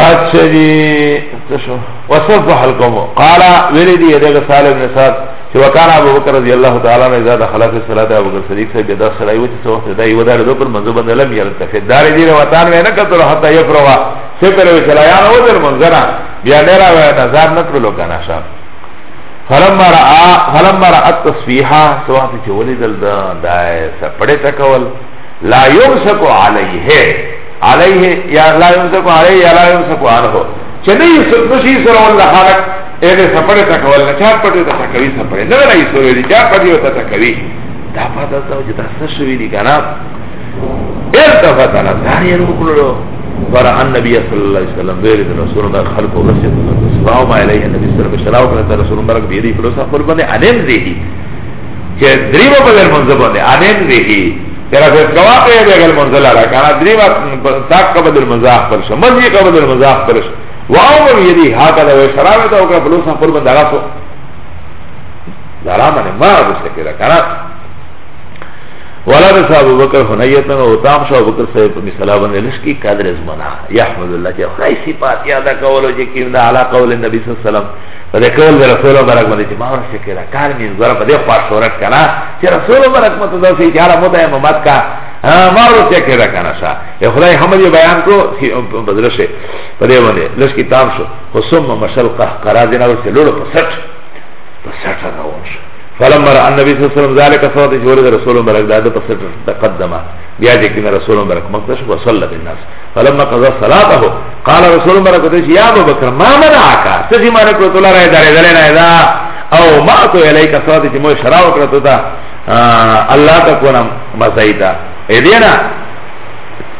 A: اچھری تشو وصفح القوم قال ولدي يدغ سالم بن سعد وكان ابو بكر رضي الله تعالى عنه اذا دخل في الصلاه ابو بكر صديق صاحب اذا صلى وقت سوت دای ودار دو پر منزو بند لم يلتف دار دي وطن میں نہ کتر حتى يفروا سپر و چلا یا او در منزنا بیا ڈرا و نظر نہ کرو کنا شاہ فلما را فلما را التصفيحه سوات چولید دل دای سپڑے تکول لا يمسك عليه علیه یا لا یمسکو علیه یا لا یمسکو آنهو چه نه یسک نشی سر والله خالق ایده سپڑه تا کول نه چار پڑه تا تکوی سپڑه نه نه یسو ویدی چار پڑه تا تکوی دا پاتا تاو جتا سشوی دی کنا ارتفت علا داری نوکلو ورا ان نبی صلی اللہ علیہ وسلم ویرد رسول اللہ خلق و رسید سلاو ما علیه نبی صلی اللہ علیہ وسلم کرتا رسول اللہ بیدی فلوسا خلبنده انم زیدی چه دریمو پدر منزبنده انم زیدی تیرا فیس کوا قید اگل منزل را کانا دریما ساق قبل المزاق پرش مزی قبل المزاق پرش و اوم یدی حاکا دا وی شرابی دا وکا فلوسا قربن دا غاسو دا رامن ما بسکی را کانا ولا رسا ابو بکر حنیتن و تام شا ابو بکر صاحب مثلا بن لشکی قدر زمنا یحمد اللہ چه خی صفات یادا کولو چه کم دا علا قول نبی صلی اللہ علیہ وسلم فده قول ده رسول برک مده چه ماورا شکر کار میز برا فده خواست شورت کنا چه رسول برک مده دو سی چهارا مده ممت کا ماورا شکر کنا شا خدای حمدی بیان کو بدرشه فده مده لشکی تام شو خسوم مشل قهقرا دینا ورسی لولو پسٹ پسٹ روان شو فلما را النبی صلی الله علیه وسلم ذلك فوت جوړ رسول برک داده پس تقدمه بیا دې کې رسول برک مقصد شو صلی الناس فلما قضى صلاته قال رسول برک دې یا ابو بکر ما منعك سدي ما کو تلا را دار دل نه دا او ما تو الیک صادی چې مو شراو کړو تا الله تکونا مزایدا اې دې نه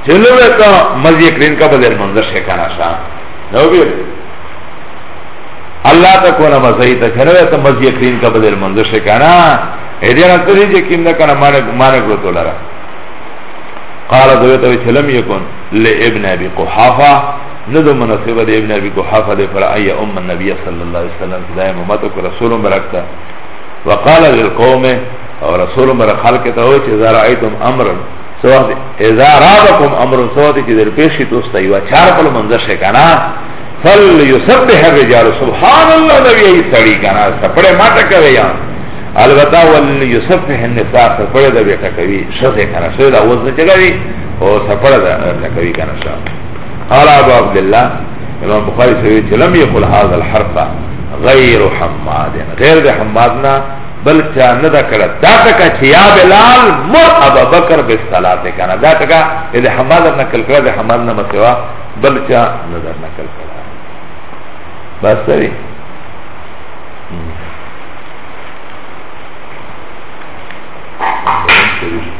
A: چلو کا مزي کرین کا بدل منظر شکانا شاه نو بیره اللہ تکونا مزید کنو یا تا مزید کرین کا بدل منزش کنا ایدیانا تدی جی کم نکنا مانکلو تو لرا قال دویتا ویچه لم یکن لابن ابی قحافا ندو منصیب دی ابن ابی قحافا دی پر ای ام النبی صلی اللہ علیہ وسلم صدای ممتو کو رسول برکتا وقال للقوم او رسول بر خلق تا ہو چه زرائیتم امرن سوات ازا رابکم امرن سواتی چه در پیشی توستا یو چار پل منزش کنا فل یسبح الرجال سبحان الله نبی ای سړی کنه سپړې ماټه کوي یا
B: البته ول
A: یسبح النساء سپړې د بیٹه کوي شزه کنه شزه د وزن چګوي او سپړې د کوي کنه شا قال ابو عبد الله امام بخاری سوی چې لم یقل هذا الحرف غیر حماد غیر د حمادنا بل چا نه دا کړه دا تکا چې یا بلال مر ابو بکر بالصلاه کنه دا تکا اذا حماد نه کل کړه د حماد نه مسوا بل چا نظر نه کړه بس دوی Thank you.